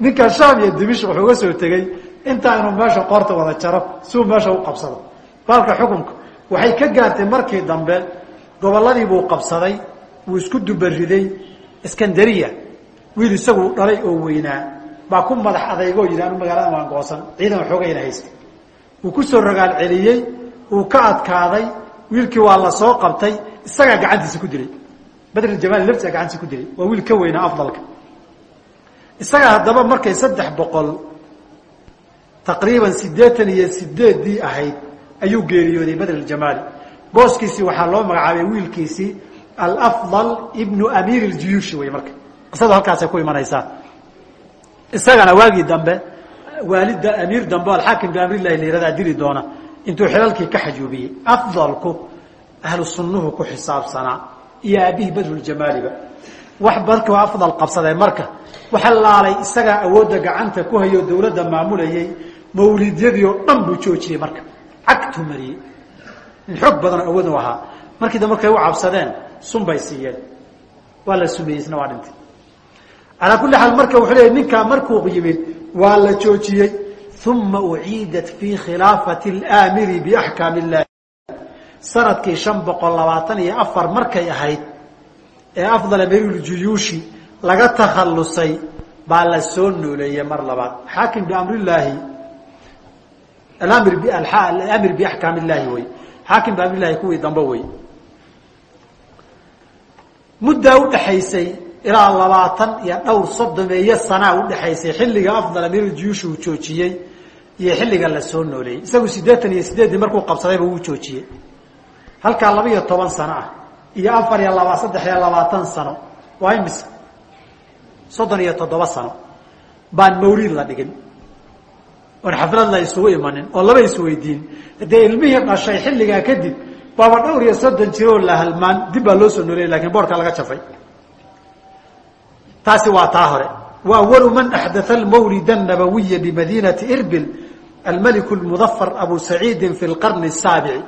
ninkan sham iyo dimishk wuxuu uga soo tegey intaa inuu meesha qoorta wada jaro siuu meesha u qabsado. Baalka xukunka waxay ka gaartay markii dambe gobolladii buu qabsaday wuu isku dubariday iskandariya wiil isagu dhalay oo weynaa baa ku madax adeygoo yidhi anu magaalada waan goosan ciidan haysta wuu ku soo rogaal uu ka adkaaday wiilkii waa la soo qabtay isagaa gacantiisa ku dilay. Badrljamaali laftiisa gacantiisa ku dilay. Waa wiil ka weynaa afdalka. Isaga haddaba markay saddex boqol taqriiban siddeetan iyo sideeddii ahayd ayuu geeriyooday badrljamaali booskiisii waxaa loo magacaabay wiilkiisii alafdal ibnu amiir iljuyuushi wey marka. Qisadu halkaasay ku imanaysaa. Isagana waagii dambe waalida amiir dambe o alxaakim biamrillahi la yihahdaa dili doona intuu xilalkii ka xajuubiyey afdalku ahlu sunnuhu ku xisaabsanaa iyo aabihii badruljamaaliba wax markuu afdal qabsadee marka? Waxa laalay isagaa awoodda gacanta ku hayo dawladda maamulayay mawlidyadii oo dhan buu joojiyey marka. Cagtuu mariyey. In xoog badanoo awood u ahaa. Markii dambe markay u cabsadeen sun bay siiyeen. Waa la sumeeyey isna waa dhintay. Calaa kulli xaal marka wuxuu leeyay ninkaa markuu yimid waa la joojiyey uma uciidat fii khilaafati alaamiri biaxkaam illahi sannadkii shan boqol labaatan iyo afar markay ahayd ee afdal amiiruljuyuushi laga takhallusay baa la soo nooleeyey mar labaad xaakim biamrillaahi alamir alamir biaxkaam illaahi wey xaakim biamrillahi kuwii dambe wey muddaa udhaxaysay ilaa labaatan iyo dhowr soddomeeyo sanaa udhaxaysay xilliga afdal amiiruljuyuushi uu joojiyey iyo xilliga la soo nooleeyey isagu siddeetan iyo sideeddii markuu qabsadayba wuu joojiyey. Halkaa laba iyo toban sano ah iyo afar iyo laba saddex iyo labaatan sano waa imise soddon iyo toddoba sano baan mawliid la dhigin oon xaflad la isugu imanin oo laba isweydiin. Dee ilmihii dhashay xilligaa kadib baaba dhowr iyo soddon jiro oo la halmaan dib baa loo soo nooleeyay laakiin boorkaa laga jafay. Taasi waa taa hore. Wa awalu man axdaa almawlida الnabawiya bimadinati irbil almalik mudafar abu saciidin fi lqarni asaabici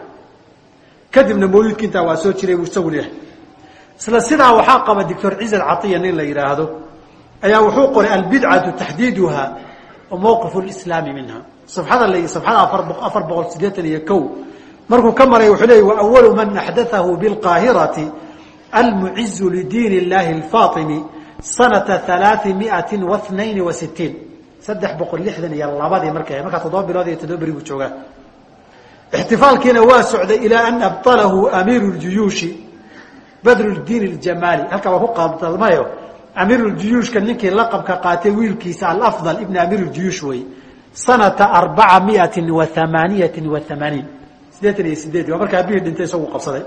kadibna mooyidka intaa waa soo jiray buu isagu leeyahay isla sidaa waxaa qaba doctor cisan caiya nin la yidhaahdo ayaa wuxuu qoray albidcatu taxdiiduha wa mowqif lislaami minha safxada l safxada afar boqol sideetan iyo ko markuu ka maray wuxuu leeyay wa awalu man axdathahu bilqaahirati almucizu lidiin illahi alfaatimi sanata alaaثi miati waثnayn wa sitiin saddex boqol lixdan iyo labadii markay markaa toddoba bilood iyo toddoba beri joogaa. Ixtifaalkiina waa socday ilaa an abtalahu amiiru ljuyuushi badruldiin aljamaali halkaa waa ku qaadalmayo amiiruljuyuushka ninkii laqabka qaatay wiilkiisa alafdal ibn amiiruljuyuush wey sanata arbaca miatin wa amaaniyati wa amaaniin siddeetan iyo sideed waa markaa abihii dhintay isagu qabsaday.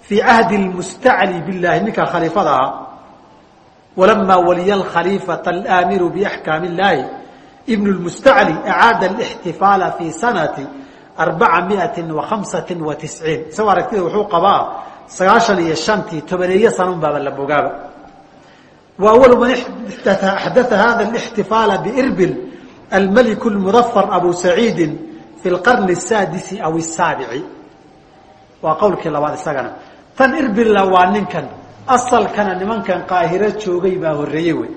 Fii cahdi mustacli bilahi ninka khaliifada ahaa alaamiru biaxkaami illaahi ibn lmustacli acaada alixtifaala fii sanati arbaca miati wa khamsati wa tisciin isagoo aragtida wuxuu qabaa sagaashan iyo shantii tobaneeyo sanun baaba la bogaaba awalu man axdaa hada alixtifaala birbil almeliku lmudafar abu saciidin fi lqarni asaadisi aw asaabici waa qowlkii labaad isagana tan irbilla waa ninkan asalkana nimankan qaahiro joogay baa horreeyey wey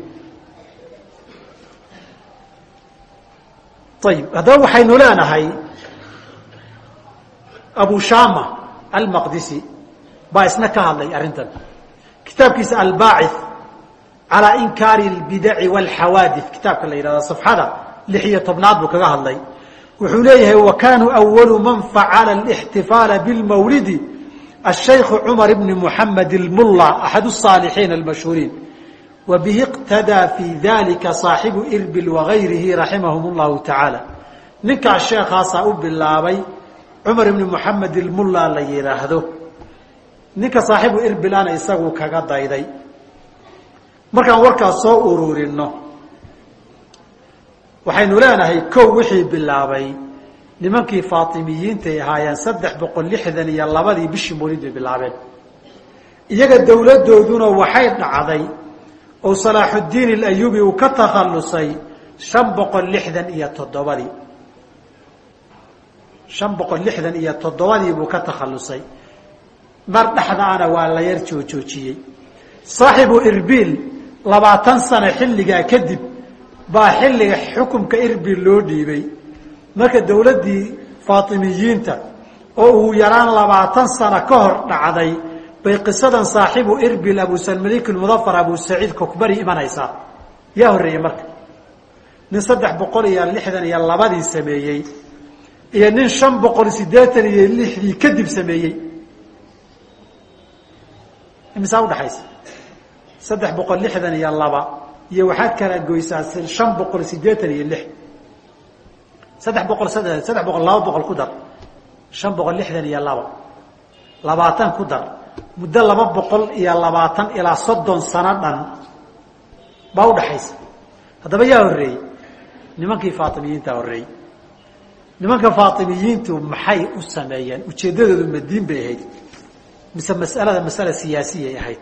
ayib haddaba waxaynu leenahay abu shama almaqdisi baa isna ka hadlay arrintan kitaabkiisa albaaci calaa inkaari اlbidaci wاlxawaadith kitaabka la yidhahdo safxada lix iyo tobnaad buu kaga hadlay wuxuu leeyahay wa kaanuu awalu man facala اlاxtifaala biاlmawlidi الشhayk cmar bn mحamed اmulla axad الصاalixiin اlmashhuuriin wa bihi اqtadىa fii dalika صaaxibu irbil wagayrihi raximahum اllahu taعaalى ninkaa sheekaasaa u bilaabay cumar ibni moxamed ilmulla la yidhaahdo ninka saaxibu irbilana isagu kaga dayday markaan warkaas soo ururinno waxaynu leenahay kow wixii bilaabay nimankii faatimiyiintay ahaayeen saddex boqol lixdan iyo labadii bishii mawlid bay bilaabeen. Iyaga dowladdooduna waxay dhacday oo salaaxuddiin alayubi uu ka takhallusay shan boqol lixdan iyo toddobadii. Shan boqol lixdan iyo toddobadii buu ka takhallusay. Mar dhexdaana waa la yar joojoojiyey. Saaxibu irbiil labaatan sano xilligaa kadib baa xilliga xukumka irbiil loo dhiibay marka dawladdii faatimiyiinta oo uu yaraan labaatan sano ka hor dhacday bay qisadan saaxibu irbil abusalmalik mudafar abu saciid kokbari imanaysaa yaa horreeyey marka. Nin saddex boqol iyo lixdan iyo labadii sameeyey iyo nin shan boqol siddeetan iyo lixdii kadib sameeyey. Imisaa udhaxaysa saddex boqol lixdan iyo laba iyo waxaad kala goysaa shan boqol siddeetan iyo lix saddex boqol saddex boqol laba boqol ku dar. Shan boqol lixdan iyo laba. Labaatan ku dar. Muddo laba boqol iyo labaatan ilaa soddon sano dhan baa udhaxaysa haddaba yaa horreeyey. Nimankii faatimiyiinta horreeyey. Nimanka faatimiyiintu maxay u sameeyeen? Ujeeddadoodu madiin bay ahayd. Mise mas'alada masala siyaasiyay ahayd.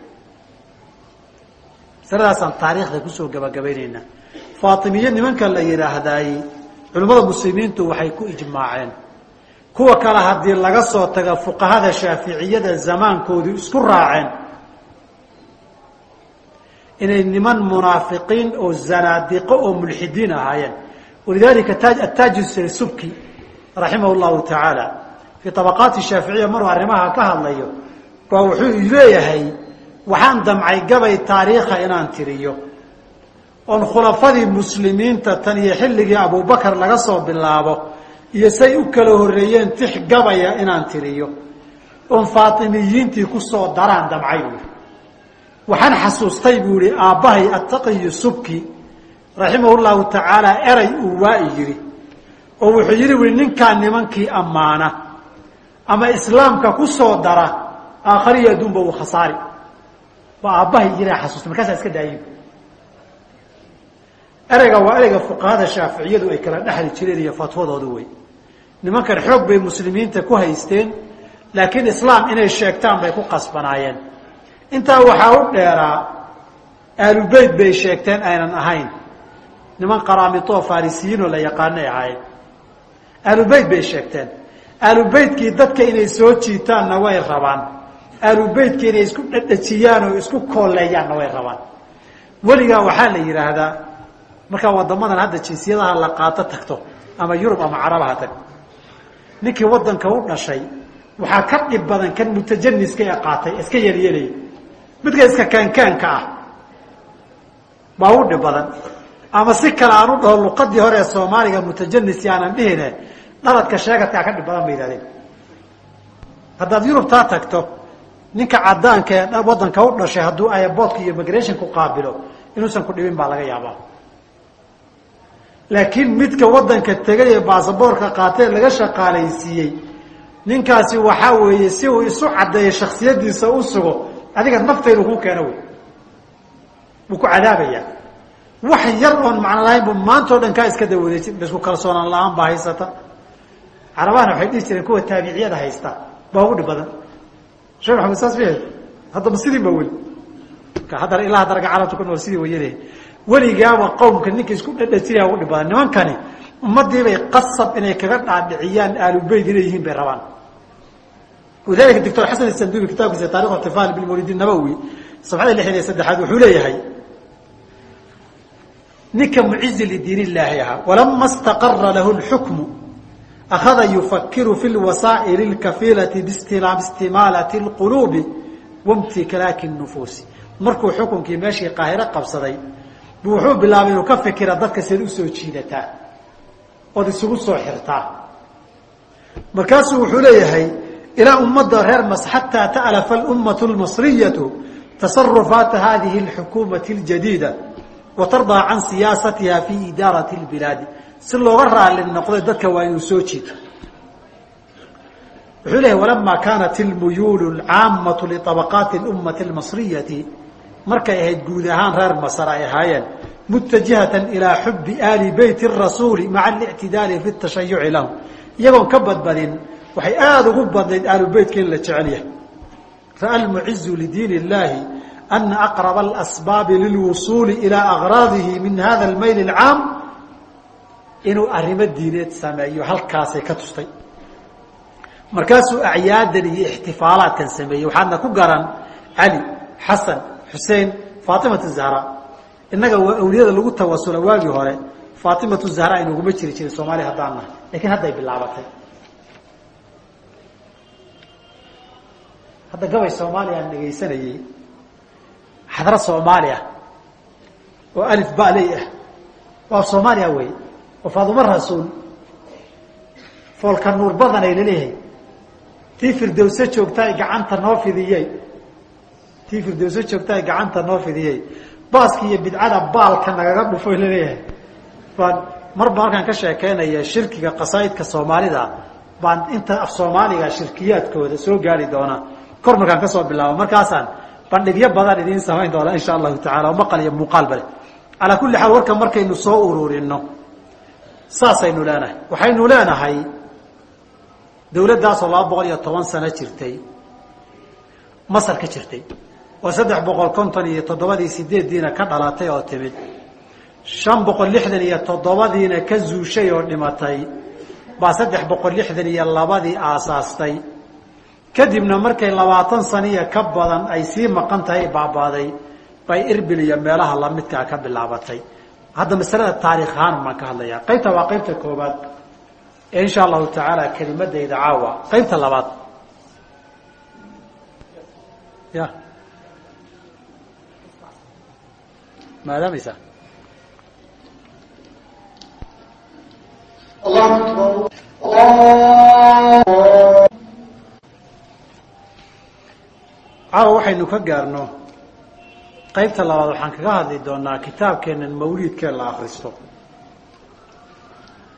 Masaladaasaan taariikhda ku soo gabagabaynaynaa faatimiye nimanka la yidhaahdaay culimmada muslimiintu waxay ku ijmaaceen. Kuwa kale haddii laga soo taga fuqahada shaaficiyada zamaankoodu isku raaceen. Inay niman munaafiqiin oo zanaadiqo oo mulxidiin ahaayeen. Walidalika ataaj subki raximah llahu tacaala fii tabaqaati shaaficiya maruu arrimaha ka hadlayo baa wuxuu leeyahay waxaan damcay gabay taariikha inaan tiriyo oon khulafadii muslimiinta tan iyo xilligii abubakar laga soo bilaabo iyo say u kala horreeyeen tix gabaya inaan tiriyo oon faatimiyiintii ku soo daraan damcay buui waxaan xasuustay buu ihi aabbahay attaqiyu subki raximah llahu tacaala eray uu waa-i yidhi oo wuxuu yidhi ui ninkaa nimankii ammaana ama islaamka ku soo dara aakhariyo adduunba uu khasaari. Waa aabbahay yidhi xasuustay markaasaa iska daayin ereyga waa ereyga fuqahada shaaficiyadu ay kala dhexli jireen iyo fatwadoodu wey nimankan xoog bay muslimiinta ku haysteen laakiin islaam inay sheegtaan bay ku qasbanaayeen. Intaa waxaa u dheeraa aalubeyt bay sheegteen aynan ahayn. Niman qaraamito farisiyiinoo la yaqaanay ahaayeen. Aalubeyt bay sheegteen. Aalubeytkii dadka inay soo jiitaanna way rabaan. Aalubeytkii inay isku dhadhajiyaan oo isku kooleeyaanna way rabaan. Weligaa waxaa la yidhaahdaa markaa wadamadan hadda jinsiyadaha la qaato tagto ama yurub ama carabaha tag. Ninkii wadanka u dhashay waxaa ka dhib badan kan mutajaniska ee qaatay iska yeelyelaya midka iska kaankaanka ah baa u dhib badan. Ama si kale aan u dhaho luqadii hore ee soomaaliga mutajanis aanan dhihine dhaladka sheegadkaa ka dhib badan ba yidhahdeen. Haddaad yurubtaa tagto ninka cadaanka ee wadanka u dhashay hadduu ayaboodka iyo migrationku qaabilo inuusan ku dhibin baa laga yaabaa laakiin midka wadanka tegay ee baasaboorka qaatee laga shaqaalaysiiyey ninkaasi waxaa weeye si uu isu caddeeyo shaksiyadiisa u sugo adiga naftaydu kuu keeno wey. Wuu ku cadaabayaa. Wax yar oon macno lahayn bu maanta o dhan kaa iska dawadeejin isku kalsoonaan la'aan baa haysata. Carabahana waxay dhihi jireen kuwa taabiciyada haysta baa ugu dhib badan shee maxamed saas ma haddaba sidii ba weli haddana ilaa haddana carabta ku nool sidii wayade weligaaba qowmka ninka isku dhadhajinaya ugu dhib badan nimankani ummadiibay qasab inay kaga dhaadhiciyaan aalubeyd inay yihiin bay rabaan. Walidalika doctor xasan isandubi kitaabkiisa taarikh ixtifaal bilmawlid nabowi sabxada lixdan iyo saddexaad wuxuu leeyahay ninka mucizi lidiin illaahi ahaa walama istaqara lahu lxukmu akhada yufakiru fi lwasaa'il اlkafiilati bistimaalati اlquluubi wamtiklaaki nufuusi markuu xukunkii meeshii qaahiro qabsaday buu wuxuu bilaabay inuu ka fikira dadka seed usoo jiidataa ood isugu soo xirtaa markaasuu wuxuu leeyahay ilaa ummadda reer mas xataa ta'lafa اlummatu اlmasriyatu tasarufaata hadihi اlxukuumati اljadiida wa tardaa can siyaasatiha fi idaarati اlbilaadi si looga raali noqday dadka waa inuu soo jiito wuxuu leeyahy walama kaanat اlmuyuulu اlcaamatu liطabaqaati اlummati اlmasriyati markay ahayd guud ahaan reer masar ay ahaayeen mutajihatan ilaa xubi aali beyti rasuuli maca alictidaali fi tashayuci lahu. Iyagoon ka badbadin waxay aada ugu badnayd aalu beytka in la jecel yahay ra'a almucizu lidiin illahi ana aqraba alasbaabi lilwusuuli ilaa agraadihi min hada almayl alcaam. Inuu arrimo diineed sameeyo halkaasay ka tustay. Markaasuu acyaadan iyo ixtifaalaadkan sameeyey waxaadna ku garan cali xasan xusein faatimatu zahra. Innaga awliyada lagu tawasula waagii hore faatimatu zahra aynuguma jiri jirin soomaaliya haddaan nahay. Lakiin hadday bilaabatay. Hadda gabay soomaaliya aan dhegaysanayey xadra soomaaliya oo alif baley ah waa soomaaliya wey oo faaduma rasuul foolka nuur badanay la leeyahay tii firdowse joogta ay gacanta noo fidiyey tii firdowse joogta ay gacanta noo fidiyey. Baaski iyo bidcada baalka nagaga dhufo la leeyahay baan marba halkaan ka sheekeynaya shirkiga qasaa'idka soomaalida. Baan inta af soomaaliga shirkiyaadkooda soo gaari doona. Kor markaan ka soo bilaabo markaasaan bandhigyo badan idiin samayn doona insha allahu tacala maqal iyo muuqaal bale. Calaa kulli xaal warka markaynu soo ururino saasaynu leenahay. Waxaynu leenahay dawladdaasoo laba boqol iyo toban sano jirtay masar ka jirtay oo saddex boqol konton iyo toddobadii sideeddiina ka dhalatay oo timid. Shan boqol lixdan iyo toddobadiina ka zuushay oo dhimatay. Baa saddex boqol lixdan iyo labadii aasaastay. Kadibna markay labaatan saniya ka badan ay sii maqan tahay baabaaday. Bay irbil iyo meelaha lamidkaa ka bilaabatay. Hadda masalada taarikh ahaan baan ka hadlayaa qaybta waa qaybta koobaad ee insha allahu tacaala kelimadayda caawa. Qaybta labaad. Ya maadaameysa caawa waxaynu ka gaarno qaybta labaad waxaan kaga hadli doonaa kitaabkeenan mawliidkee la akristo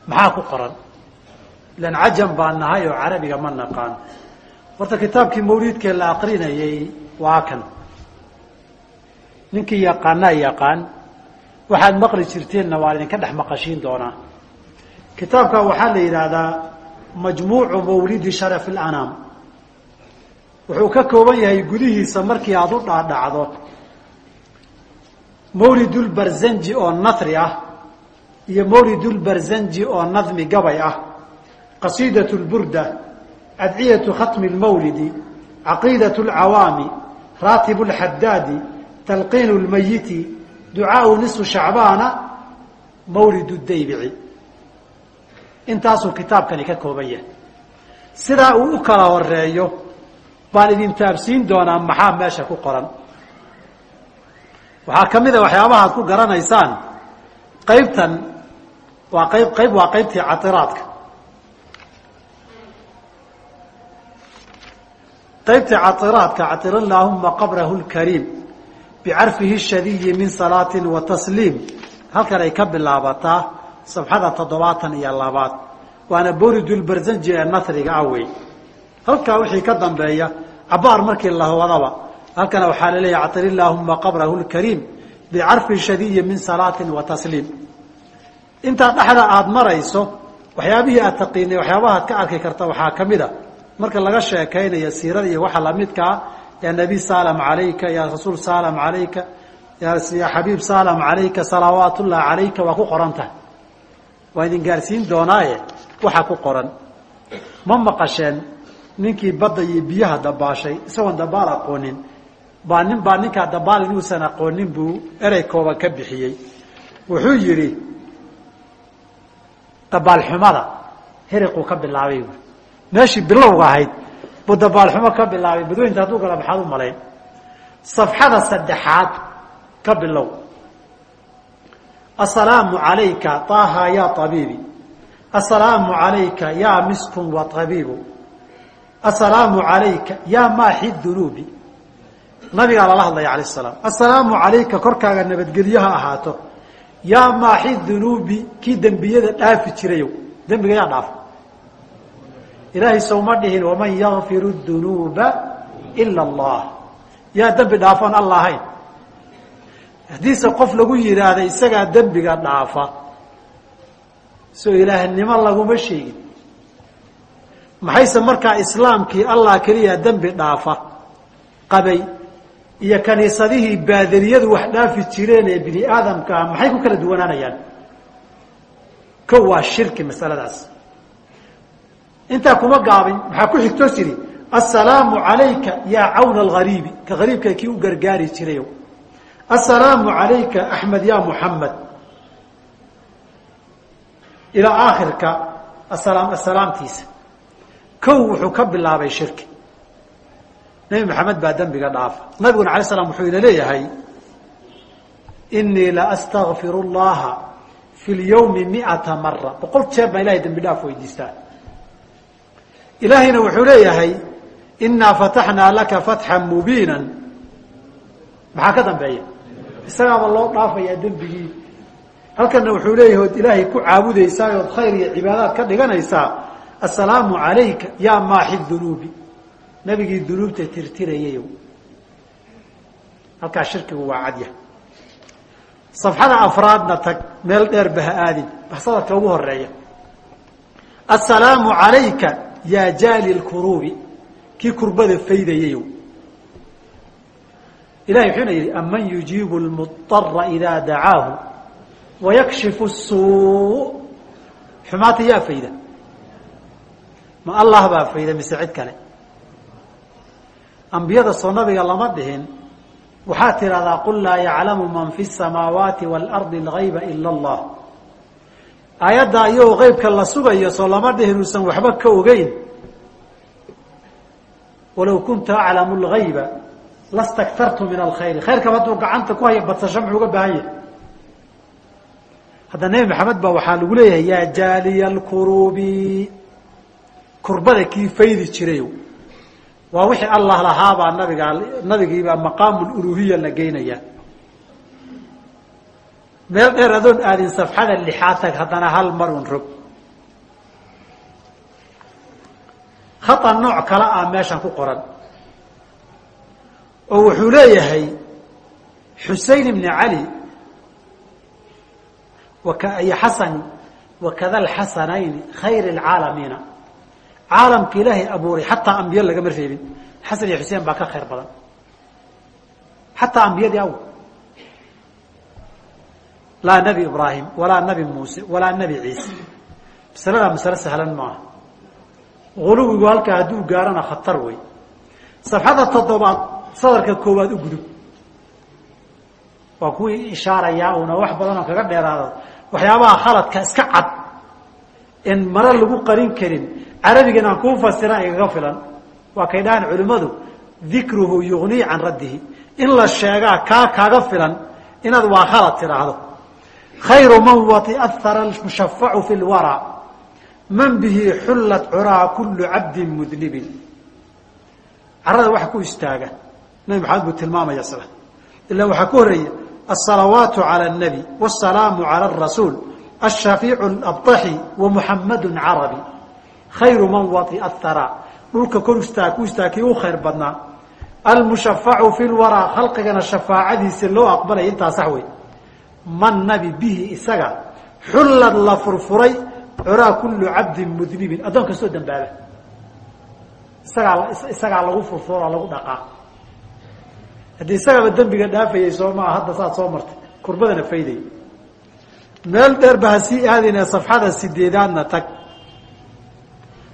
maxaa ku qoran? Ilan cajam baan nahay oo carabiga ma naqaan. Horta kitaabkii mawliidkee la akrinayay waa kan ninkii yaqaanaa yaqaan waxaad maqli jirteenna waa idinka dhex maqashiin doonaa. Kitaabka waxaa la yidhaahdaa majmuucu mawlidi sharaf alanaam. Wuxuu ka kooban yahay gudihiisa markii aada u dhaadhacdo. Mawlidulbarzanji oo nahri ah iyo mawlidulbarzanji oo nadmi gabay ah. Qasiidat lburda adciyatu khatmi lmawlidi caqiidat lcawaami raatib lxadaadi talqiinu lmayiti ducaau nisfu shacbaana mawlid daybici. Intaasuu kitaabkani ka kooban yahay. Sidaa uu u kala horeeyo baan idin taabsiin doonaa maxaa meesha ku qoran. Waxaa ka mid a waxyaabaha ad ku garanaysaan qaybtan waa qayb qayb waa qaybtii catiraadka. Qaybtii catiraadka catir allaahuma qabrahu lkariim bicarfihi shadiyi min salaatin wa tasliim. Halkan ay ka bilaabataa sabxada toddobaatan iyo labaad. Waana boridulbarzanji ee nasriga ah wey halkaa wixii ka dambeeya cabaar markii la wadaba halkana waxaa laleeyahy catir illaahuma qabrahu lkariim bicarfi shadiyi min salaatin wa tasliim. Intaa dhexda aada marayso waxyaabihii aad taqiinay waxyaabahaad ka arki karta waxaa ka mid a. Marka laga sheekaynayo siirada iyo waxa lamidkaa ya nebi salam calayka ya rasuul salam calayka ya xabiib salam calayka salawaat ullahi calayka waa ku qoran tahay waa idin gaarsiin doonaaye. Waxaa ku qoran. Ma maqasheen ninkii badda iyo biyaha dabaashay. Isagoon dabaal aqoonin. Baa nin baa ninkaa dabaal inuusan aqoonin buu erey kooban ka bixiyey. Wuxuu yidhi dabaalxumada heriquu ka bilaabay. Meeshii bilowga ahayd buu dabaalxumo ka bilaabay badweynta hadduu gala maxaad u malayn safxada saddexaad ka bilow. Asalaamu calayka taaha ya abiibi asalaamu calayka ya miskun wa abiibu asalaamu calayka ya maaxi dunuubi. Nabigaa lala hadlaya alayh salaam. Asalaamu calayka korkaaga nabadgelyo ha ahaato. Yaa maaxi dunuubi kii dembiyada dhaafi jirayow dembiga yaa dhaafa ilaahay sowma dhihin waman yakfiru dunuuba ila allah. Yaa dembi dhaafoon alla ahayn. Haddiise qof lagu yidhaahda isagaa dembiga dhaafa. Soo ilaahnimo laguma sheegin. Maxayse markaa islaamkii allah keliya dembi dhaafa qabay iyo kaniisadihii baadariyadu wax dhaafi jireen ee bini aadamkaa maxay ku kala duwanaanayaan? Ko waa shirki masaladaas intaa kuma gaabin. Maxaa ku xigtoo jiri assalaamu calayka yaa cawna alghariibi. Ka hariibka kii u gargaari jirayo assalaamu calayka axmed ya muxamed ilaa aakhirka asalaam asalaamtiisa kow wuxuu ka bilaabay shirki. Nebi maxamed baa dembiga dhaafa. Nabiguna alay slam wuxuu ina leeyahay inii la astakfir اllaha fi lyawmi miata mara boqol jeer baa ilahay dembi dhaaf weydiistaa ilaahayna wuxuu leeyahay inaa fataxnaa laka fatxa mubiina maxaa ka dambeeya? Isagaaba loo dhaafayaa dembigii. Halkana wuxuu leeyahay ood ilaahay ku caabudaysaa ood khayr iyo cibaadaad ka dhiganaysaa assalaamu calayka ya maaxi dunuubi. Nabigii dunuubta tirtirayayow halkaa shirkigu waa cadya safxada afraadna tag meel dheer ba ha aadin. Baxsadadka ugu horreeya assalaamu calayka yaa jaali lkurubi kii kurbada faydayay ilahay wuxuuna yidhi aman yujiibu lmuara idaa dacaahu wayakshifu suu xumaata yaa fayda? Ma allah baa fayda mise cid kale? Ambiyada soo nabiga lama dhihin. Waxaad tidhahdaa qul laa yaclamu man fi samaawaati waalardi اlgayba ila allah aayadda iyagoo qeybka la sugayo soo lama dhihin uusan waxba ka ogeyn. Walow kunta aclamu اlgayba lastaktartu min alkhayr khayrkaba hadduu gacanta ku haya badsasho muxuu uga baahan yahay? Hadda nebi maxamed baa waxaa lagu leeyahay yaa jaaliya lkurubi kurbada kii faydi jirayo waa wixii allah lahaabaa nabigaa nabigiibaa maqaamu uluhiya la geynaya meel dheer adoon aadin safxada lixaad tag haddana hal mar un rog. Khata nooc kale ah meeshan ku qoran. Oo wuxuu leeyahay xusein ibni cali iyo xasan wakada alxasanayni khayr اlcaalamiina caalamka ilaahay abuuray xataa ambiye lagama reebin xasan iyo xuseen baa ka khayr badan. Xataa ambiyadii aw laa nebi ibraahim walaa nebi muuse walaa nebi ciise. Masaladaa masale sahlan maaha. Guluwigu halkaa hadduu gaarana khatar wey safxada toddobaad sadarka koowaad u gudub. Waa kuwii ishaarayaa una wax badan oo kaga dheeraado. Waxyaabaha khaladka iska cad in mare lagu qarin karin carabigan aan kuu fasira igaga filan. Waa kay dhahaan culimmadu dikruhu yugnii can raddihi. In la sheegaa kaa kaaga filan inaad waa khalad tidhaahdo khayru man watiathara mushafacu fi lwaraa man bihi xullat curaa kullu cabdin mudnibin. Carada waxa ku istaaga. Nabi maxamed buu tilmaamaya sila ilaa waxaa ku horreeya asalawaatu cala اnabi wsalaamu cala rasuul ashaiicu abطaxi wamuxamadu carabi khayru man watia thara dhulka kor istaa ku istaagkii u khayr badnaa. Almushafacu fi lwaraa khalqigana shafaacadiisa loo aqbalaya intaa sax wey man nabi bihi isaga xullad la furfuray coraa kullu cabdin mudnibin. Addoon kastoo dambaaba. Isagaa lagu furfuro lagu dhaqaa. Haddii isagaaba dembiga dhaafayay soo maa hadda saad soo martay. Kurbadana fayday. Meel dheer ba ha sii aadayna safxada sideedaadna tag.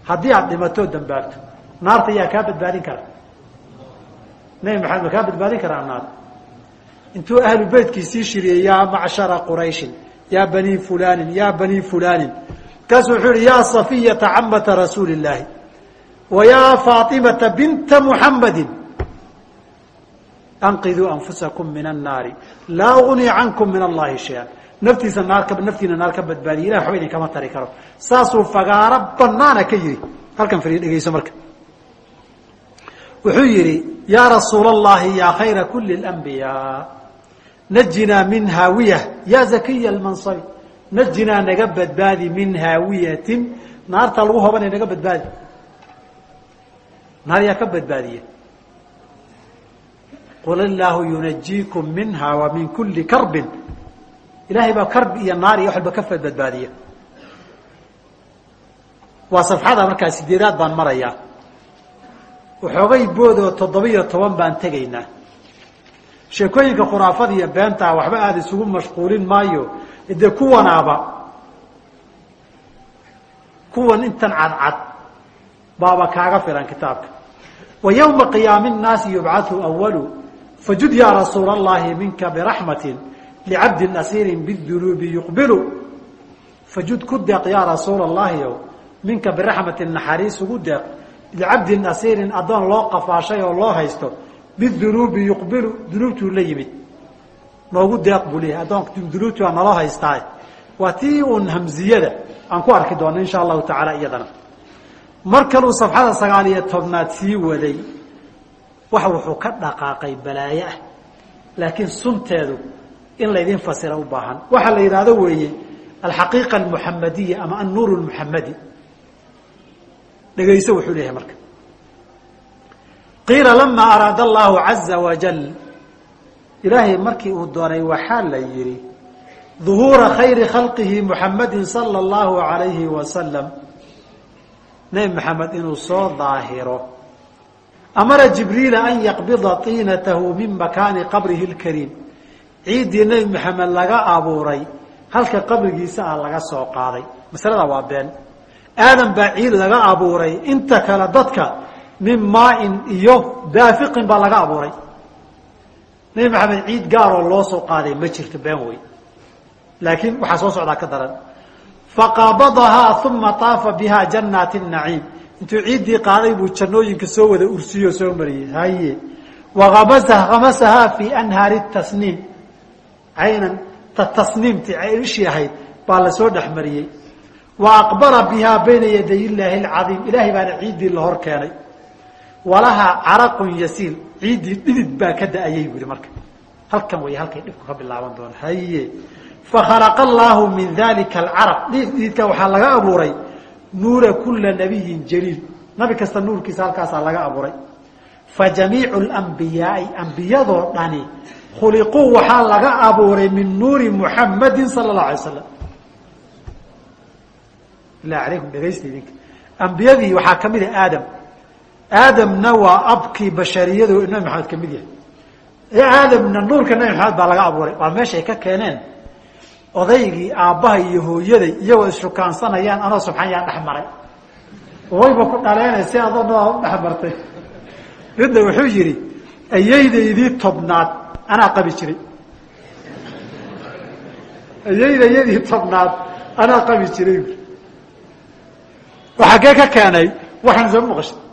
Haddii aada dhimatoo dambaabto naarta yaa kaa badbaadin kara. Nebi maxamed ma kaa badbaadin karaa naar intuu ahlu beytkii sii shiriyey yaa macshara qurayshin yaa banii fulanin yaa banii fulanin markaasuu wuxuu yihi yaa safiyata camata rasuuli illaahi wa faatimata binta muxamadi anqiduu anfusakum min annaari laa ugnii cankum min allahi shaya naftiisa naarka naftiina naar ka badbaadiya ilah waxba idin kama tari karo. Saasuu fagaaro banaana ka yihi halkan fariir dhegeyso marka. Wuxuu yihi yaa rasuula allahi yaa khayra kuli اlanbiyaa najinaa min haawiya ya zakiya almansabi najinaa naga badbaadi min haawiyatin. Naarta lagu hobanay naga badbaadi. Naar yaa ka badbaadiya qul illaahu yunajiikum minha wa min kuli karbin. Ilahay baa karb iyo naar iyo waxalba ka badbaadiya waa safxada markaa sideedaad baan marayaa. Waxoogay bood oo toddoba-iyo toban baan tegaynaa sheekooyinka khuraafada iyo beentaa waxba aada isugu mashquulin maayo. Dee kuwanaaba kuwan intan cadcad baaba kaaga filan kitaabka. Wa yawma qiyaami nnaasi yubcathu awalu fajud yaa rasuula allahi minka biraxmatin licabdin asiirin bidunuubi yuqbilu. Fajud ku deeq yaa rasuula allahi ow minka biraxmatin naxariis ugu deeq. Licabdin asiirin addoon loo qafaashay oo loo haysto bidunuubi yuqbilu dunuubtuu la yimid noogu deeq buu leeyahay addoonka dunuubtii waa naloo haystaa waa tii uun hamziyada aan ku arki doono insha allahu tacaala iyadana mar kaluu safxada sagaal iyo tobnaad sii waday wax wuxuu ka dhaqaaqay balaayo ah laakiin sunteedu in laydin fasira u baahan waxaa la yidhaahdo weeye alxaqiiqa almuxamadiya ama annuur lmuxamadi dhegayso wuxuu leeyahay marka qiila lama araada allahu caza wajal ilaahay markii uu doonay waxaa la yidhi duhuura khayri khalqihi muxamadi sala allahu alayhi wasalam nebi maxamed inuu soo daahiro amara jibriila an yaqbida tiinatahu min makaani qabrihi lkariim ciiddii nebi maxamed laga abuuray halka qabrigiisa ah laga soo qaaday. Masalada waa been. Aadam baa ciid laga abuuray. Inta kale dadka min maain iyo daafiqin baa laga abuuray. Nebi maxamed ciid gaaroo loo soo qaaday ma jirto been wey laakiin waxaa soo socdaa ka daran. Faqabadahaa uma taafa bihaa janaati naciim. Intuu ciiddii qaaday buu jannooyinka soo wada ursiyo soo mariyey. Haye wahamasahaa fi anhaari tasniim. Caynan tasniimti ishii ahayd baa la soo dhex mariyey. Wa aqbala bihaa bayna yaday illaahi alcadiim. Ilaahay baana ciiddii la hor keenay walahaa caraqun yasiil ciiddii dhidid baa ka da'ayay bu yihi marka. Halkan way halkay dhibku ka bilaaban doona haye fakhalaqa allaahu min dalika alcaraq. Dhididka waxaa laga abuuray nuura kula nabiyin jaliil. Nabi kasta nuurkiisa halkaasaa laga abuuray. Fa jamiicu alambiyaai ambiyadoo dhani khuliquu waxaa laga abuuray min nuuri muxamadin sala allahu alay slam billah alaykum dhegaysta idinka. Ambiyadii waxaa ka mid ah aadam aadamna waa abkii bashariyadu nabi maxamed ka mid yahay. Aadamna nuurka nabi maxamed baa laga abuuray. Waa meeshay ka keeneen odaygii aabbaha iyo hooyaday iyagoo ishukaansanayaan anoo subxaan yaa dhex maray. Wayba ku dhaleena si adoo u dhex martay. Midna wuxuu yidhi ayaydaydii tobnaad anaa qabi jiray. Ayaydayadii tobnaad anaa qabi jiray. Xaggee ka keenay? Waxaan soo maqashay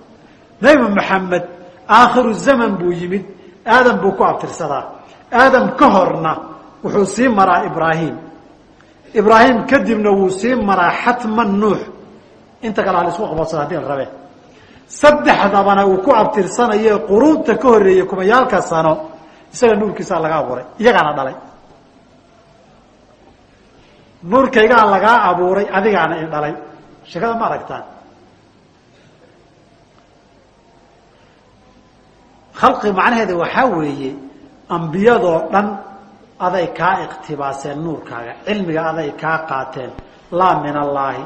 nebi maxamed aakhiru zaman buu yimid aadam buu ku abtirsadaa. Aadam ka horna wuxuu sii maraa ibraahim. Ibraahim kadibna wuu sii maraa xatman nuux. Inta kale hal isku qabadsada haddii la rabe saddexdabana uu ku abtirsanaye quruunta ka horreeyey kumayaalka sano isaga nuurkiisaa laga abuuray. Iyagaana dhalay. Nuurkaygaa lagaa abuuray adigaana i dhalay. Sheekada ma aragtaan khalqi macnaheeda waxaa weeye ambiyadoo dhan aday kaa iqtibaaseen nuurkaaga cilmiga aday kaa qaateen laa min allaahi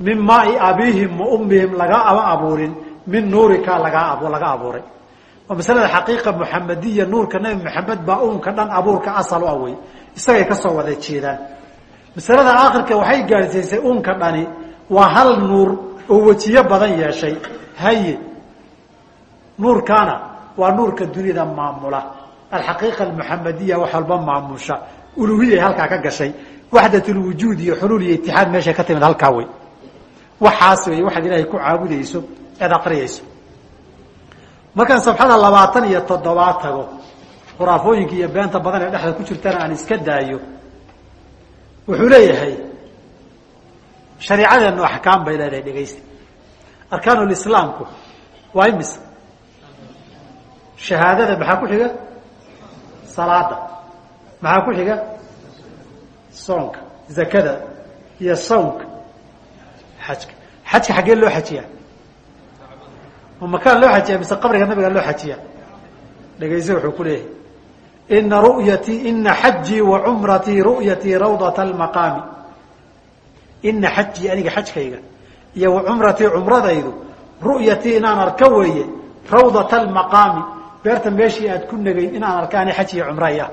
min maai abiihim wa ummihim laga aba abuurin min nuurika lagaa laga abuuray. Oo masalada xaqiiqa muxamediya nuurka nebi maxamed baa uunka dhan abuurka asal u awey isagay ka soo wada jeedaan masalada aakhirka waxay gaadhsiisay uunka dhani waa hal nuur oo wejiyo badan yeeshay. Haye nuurkaana waa nuurka duniyada maamula. Alxaqiiqa almuxamediya wax walba maamusha. Uluhiyay halkaa ka gashay. Waxdat lwujuud iyo xuluul iyo itixaad meeshay ka timid halkaa wey. Waxaas wey waxaad ilaahay ku caabudayso ead aqriyayso. Markaan sabxada labaatan iyo toddobaad tago khuraafooyinka iyo beenta badan ee dhexda ku jirtana aan iska daayo wuxuu leeyahay shariicadeenu axkaam bay leedahay dhegaysta arkaanulislaamku waa imis shahaadada maxaa ku xiga? Salaada. Maxaa ku xiga? Soonka zakada iyo sawnka xajka. Xajka xaggee loo xajiyaa? Ma makaan loo xajiya mise qabriga nabiga loo xajiya dhegayse wuxuu ku leeyahay. Ina ru'yatii ina xajii wa cumratii ru'yatii rawdata almaqaami. Ina xajii aniga xajkayga iyo wa cumratii cumradaydu ru'yatii inaan arka weeye rawdata almaqaami beerta meeshii aad ku negay inaan arka ani xaj iyo cumra iya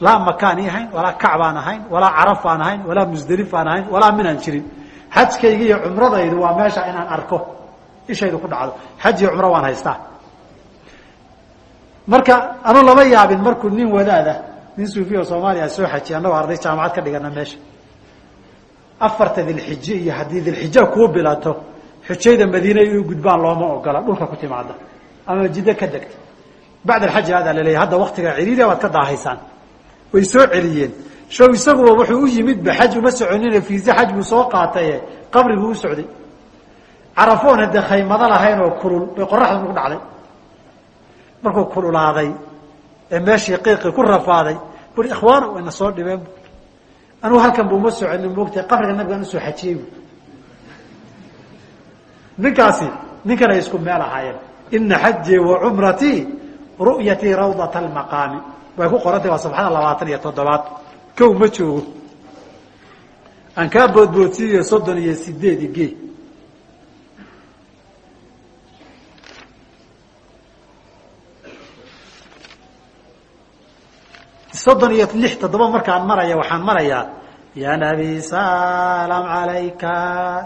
laa makaan i ahayn walaa kacbaan ahayn walaa caraf aan ahayn walaa musdelif aan ahayn walaa minaan jirin. Xajkayga iyo cumradaydu waa meesha inaan arko. Ishaydu ku dhacdo. Xaj iyo cumro waan haystaa. Marka anu lama yaabin markuu nin wadaada nin suufiya oo soomaaliya soo xajiya annagoo arday jaamacad ka dhigana meesha. Afarta dilxije iyo haddii dilxija kuu bilato xujayda madiina inuu gudbaan looma ogola dhulka ku timaada ama jiddo ka degta bacd alxaji haadaa la leeyahy hadda waktiga ciriiriya waad ka daahaysaan. Way soo celiyeen. Show isaguba wuxuu u yimidba xaj uma soconine fiise xaj buu soo qaataye qabriguu u socday. Carafoon haddee khaymado lahayn oo kulul bay qoraxda ugu dhacday. Markuu kululaaday ee meeshii qiiqii ku rafaaday bui ikhwaano wayna soo dhibeen anugu halkan bu uma soconin moogtahay qabriga nabigaan u soo xajiyey bu ninkaasi ninkan ay isku meel ahaayeen ina xajii wa cumratii ru'yatii rawdata almaqaami way ku qorantay waa sabxada labaatan iyo toddobaad kow ma joogo aan kaa boodboodsiiyo soddon iyo sideed ige soddon iyo lix toddoba markaan maraya waxaan marayaa ya nabi salam alayka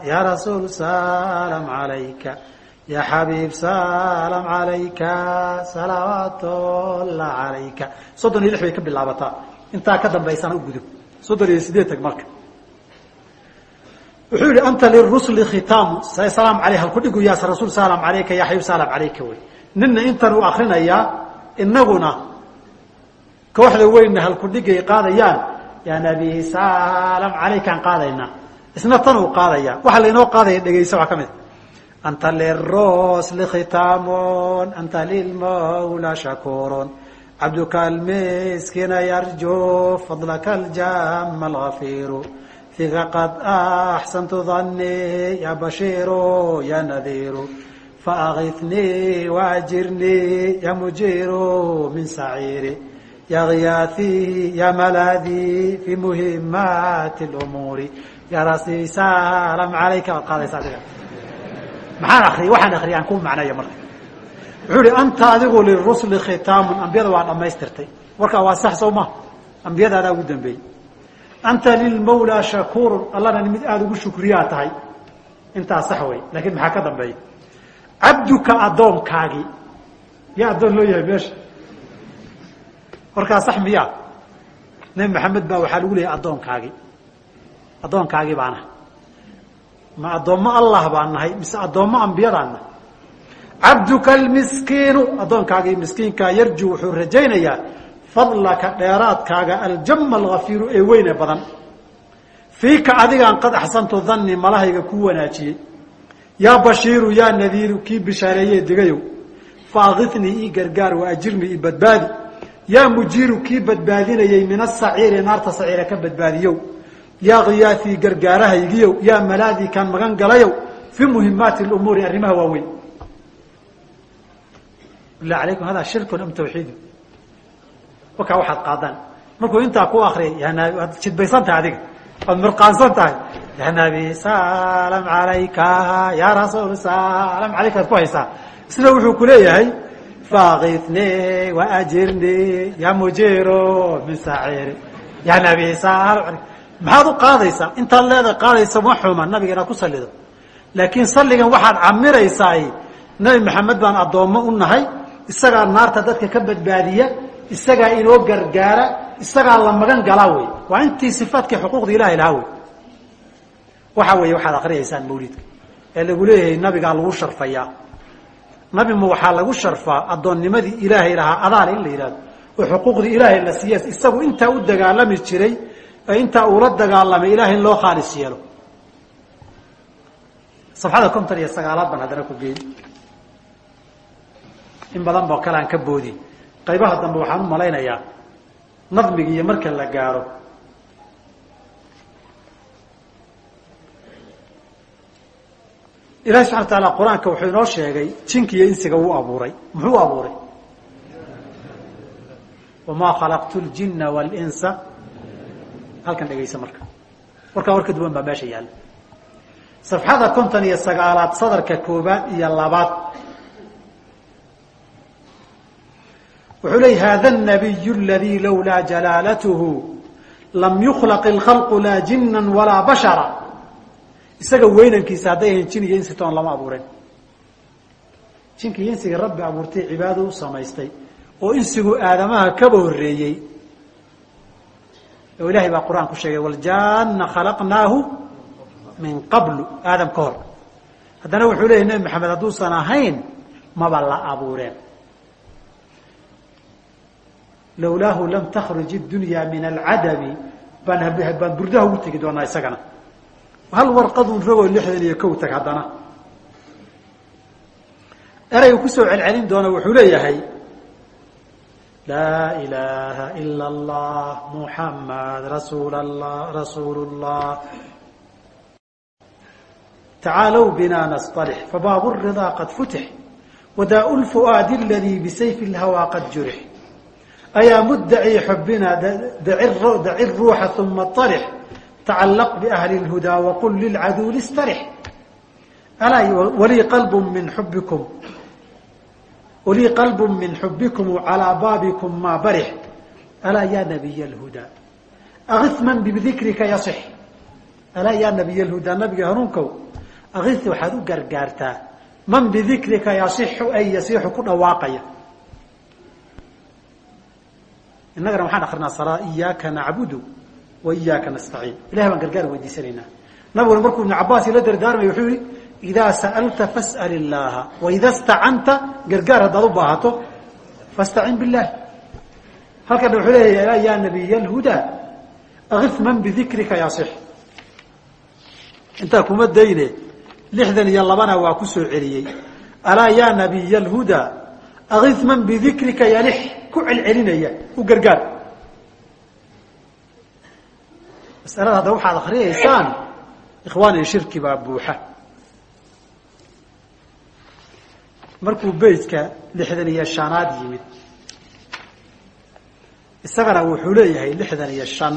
ya rasuul salam alayka ya xabiib salam alayka salawaatullah alayka soddon iyo lix bay ka bilaabataa intaa ka dambaysana u gudub soddon iyo sideed tag marka wuxuu yihi anta lirusli khitaamu salaam aleyh halkudhigu ya rasuul salam alayka ya xabiib salam alayka wey nina intan uu akrinayaa inaguna kooxda weynna halkudhigay qaadayaan yaa nabi salam alaykaan qaadaynaa isna tan uu qaadaya waxaa lainoo qaadaya dhegaysa waa ka khitaamun anta lilmawla shakuurun cabduka almiskina yarju fadlaka aljama algafiru fika qad axsantu dani ya bashiiru ya nadiru faagithnii waajirnii ya mujiru min saciiri ya giyaaثii ya malaadii fi muhimaati اlumuuri ya rasi salam alayka waad qaadaysa adiga maxaan akriyay waxaan akriyay aan ku macnaya marka. Wuxuu ihi anta adigu lirusli khitaamun ambiyada waa dhamaystirtay warkaa waa sax soo ma? Ambiyadaadaa ugu dambeeyey. Anta lilmawlaa shakuurun allana mid aada ugu shukriyaa tahay. Intaa sax wey laakiin maxaa ka dambeeya cabduka addoonkaagii yaa addoon loo yahay meesha? Warkaa sax miyaa? Nebi maxamed baa waxaa lagu leeyahay addoonkaagii addoonkaagii baa nahay ma addoommo allah baan nahay mise addoommo ambiyadaan nahay? Cabduka almiskiinu addoonkaagii miskiinkaa yarju wuxuu rajaynayaa fadlaka dheeraadkaaga aljama algafiiru ee weyne badan. Fiika adigaan qad axsantu danni malahayga ku wanaajiyey. Yaa bashiiru yaa nadiiru kii bishaareeyee degayow faakitnii ii gargaar waajirnii ii badbaadi. Yaa mujiiru kii badbaadinayey min asaciiri naarta saciira ka badbaadiyow yaa khiyaafii gargaarahaygiyow yaa malaadii kaan magan galayow fii muhimaati lumuuri arrimaha waaweyn. Billah alaykum hada shirkun am tawxiidu wakaa waxaad qaadaan. Markuu intaa ku akriyay waad jidbaysan tahay adiga. Waad mirqaansan tahay. Ya nabi salam alayka ya rasuul salam alayka ad ku haysaa. Sida wuxuu ku leeyahay faakitni waajirni ya mujiro min saciiri ya nabi salam alay maxaad u qaadaysaa? Intaad leedahay qaadaysa ma xuma nabiga inaad ku salido laakiin salligan waxaad camiraysaay nabi maxamed baan addoommo u nahay isagaa naarta dadka ka badbaadiya isagaa inoo gargaara isagaa la magan galaa wey. Waa intii sifaadkii xuquuqda ilahi lahaa wey. Waxa weeye waxaad akriyaysaan mawlidka ee lagu leeyahay nabigaa lagu sharfayaa. Nabi ma waxaa lagu sharfaa addoonnimadii ilaahay lahaa adaale in la yidhahdo oo xuquuqdii ilaahay la siiya isagu intaa u dagaalami jiray ee intaa uula dagaalamay ilahay in loo khaalis yeelo. Safxada konton iyo sagaalaad baan haddana ku geey in badan boo kale aan ka boodi qaybaha dambe waxaan u malaynayaa nadmiga iyo marka la gaaro. Ilahi subxana wa taala qur'aanka wuxuu inoo sheegay jinka iyo insiga wuu abuuray. Muxuu abuuray? Wamaa khalaqtu ljina walinsa halkan dhegaysa marka. Warkaa war ka duwan baa meesha yaalla safxada kontan iyo sagaalaad sadarka koobaad iyo labaad. Wuxuu leey hada nabiy ladi lawlaa jalaalathu lam yuklaq ilkhalqu laa jina walaa bashara. Isaga weynankiisa hadday ahayn jin iyo insi toon lama abuureen jinka iyo insiga rabbi abuurtay cibaado u samaystay. Oo insigu aadamaha kaba horreeyey oo ilahay baa qur'aan ku sheegay wاljanna khalaqnaahu min qablu aadam ka hor. Haddana wuxuu leeyay nebi maxamed hadduusan ahayn maba la abuureen. Lawlaahu lam takhruj اdunya min alcadami baan baan burdaha ugu tegi doonaa isagana. Hal warqadun ragoo lixdan iyo kow tag haddana. Eraygu ku soo celcelin doona wuxuu leeyahay laa ilaha ila اllah muxamad rasuul allah rasuul اllah tacaalow bina nasطalix fabaabu الridaa qad futix wadaa lfu'aadi اladii bisayf اlhawaa qad jurix ayaa muddaci xubina daci ruuxa uma طarix tacalaq biahli اlhudaa waqul lilcaduuli اstarix alaa walii qalb min xubikum lii qalbu min xubikum calaa baabikum maa barix alaa ya nabiy lhudaa akisman bidikrika yaix alaa ya nabiy lhudaa nabiga hanuunkow akis waxaad u gargaartaa. Man bidikrika yaixu ay yasiixu ku dhawaaqaya. Innagana waxaan akrinaa salaa iyaaka nacbudu wa iyaaka nastaciin. Ilahay baan gargaar weydiisanaynaa. Nabiguna markuu ibnu cabaas ila dardaarmay wuxuu yihi idaa sa'alta fas'al illaaha waida stacanta gargaar haddaad u baahato fastacin billahi halkana wuxuu leeyahy ya nabiy alhudaa akif man bidikrika yasix intaa kuma dayne lixdan iyo labana waa ku soo celiyey alaa ya nabiy alhudaa akif man bidikrika yalix ku celcelinaya u gargaar masalada hadda waxaad akriyaysaan ikhwaani shirki baa buuxa markuu beytka lixdan iyo shanaad yimid isagana wuxuu leeyahay lixdan iyo shan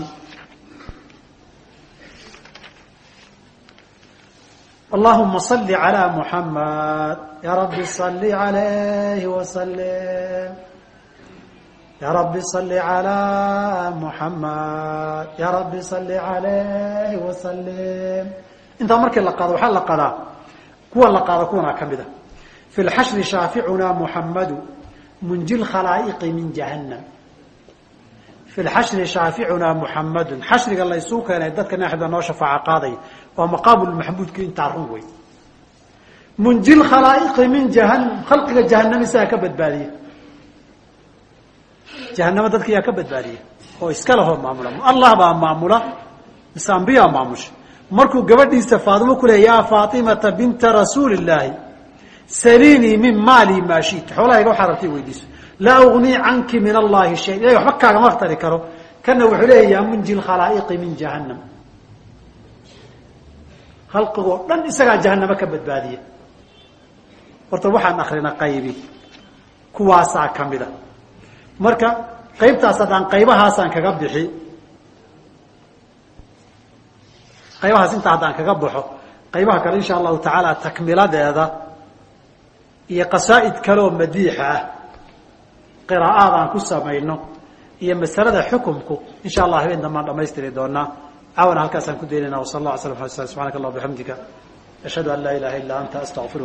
allahuma صali عalى muحamed ya rabbi صali عalayh وsلم ya rabbi salli calaa muxammad ya rabbi salli calayhi wasalim intaa markii la qaado waxaa la qadaa kuwa la qaado kuwanaa ka mid a fi lxashri shaaficunaa muxammadu munji lkhalaa'iqi min jahannam fi lxashri shaaficunaa muxammadun xashriga laysuu keenay dadka naxda noo shafaaco qaadaya waa maqaamulmaxmuudka intaa run wey munji lkhalaa'iqi min jahanam khalqiga jahanam isagaa ka badbaadiya jahanamo dadka yaa ka badbaadiya oo iska lahoo maamula allah baa maamula mise ambiyaa maamusha markuu gabadhiisa faatimo ku leey yaa faatimata binta rasuuli illaahi saliinii min maali maa shita. Xoolahayga waxaa rabtay weydiiso. Laa ugnii canki min allahi shay. Ilahay waxba kaagama tari karo. Kana wuxuu leeya yaa munji lkhalaa'iqi min jahannam. Khalqigoo dhan isagaa jahanamo ka badbaadiya. Horta waxaan akrina qaybi. Kuwaasaa ka mida. Marka qaybtaas haddaan qaybahaasaan kaga bixi qaybahaas intaa haddaan kaga baxo qaybaha kale insha allahu tacaala takmiladeeda iyo qasaa'id kaleoo madiixa ah. Qiraa'aad aan ku samayno iyo masalada xukumku insha allah habeen dambaan dhamaystiri doonaa caawana halkaasaan ku daynayna wsal allah ala sl subxaanaka allah bixamdika ashhadu an laa ilaha illa anta astaqfiruka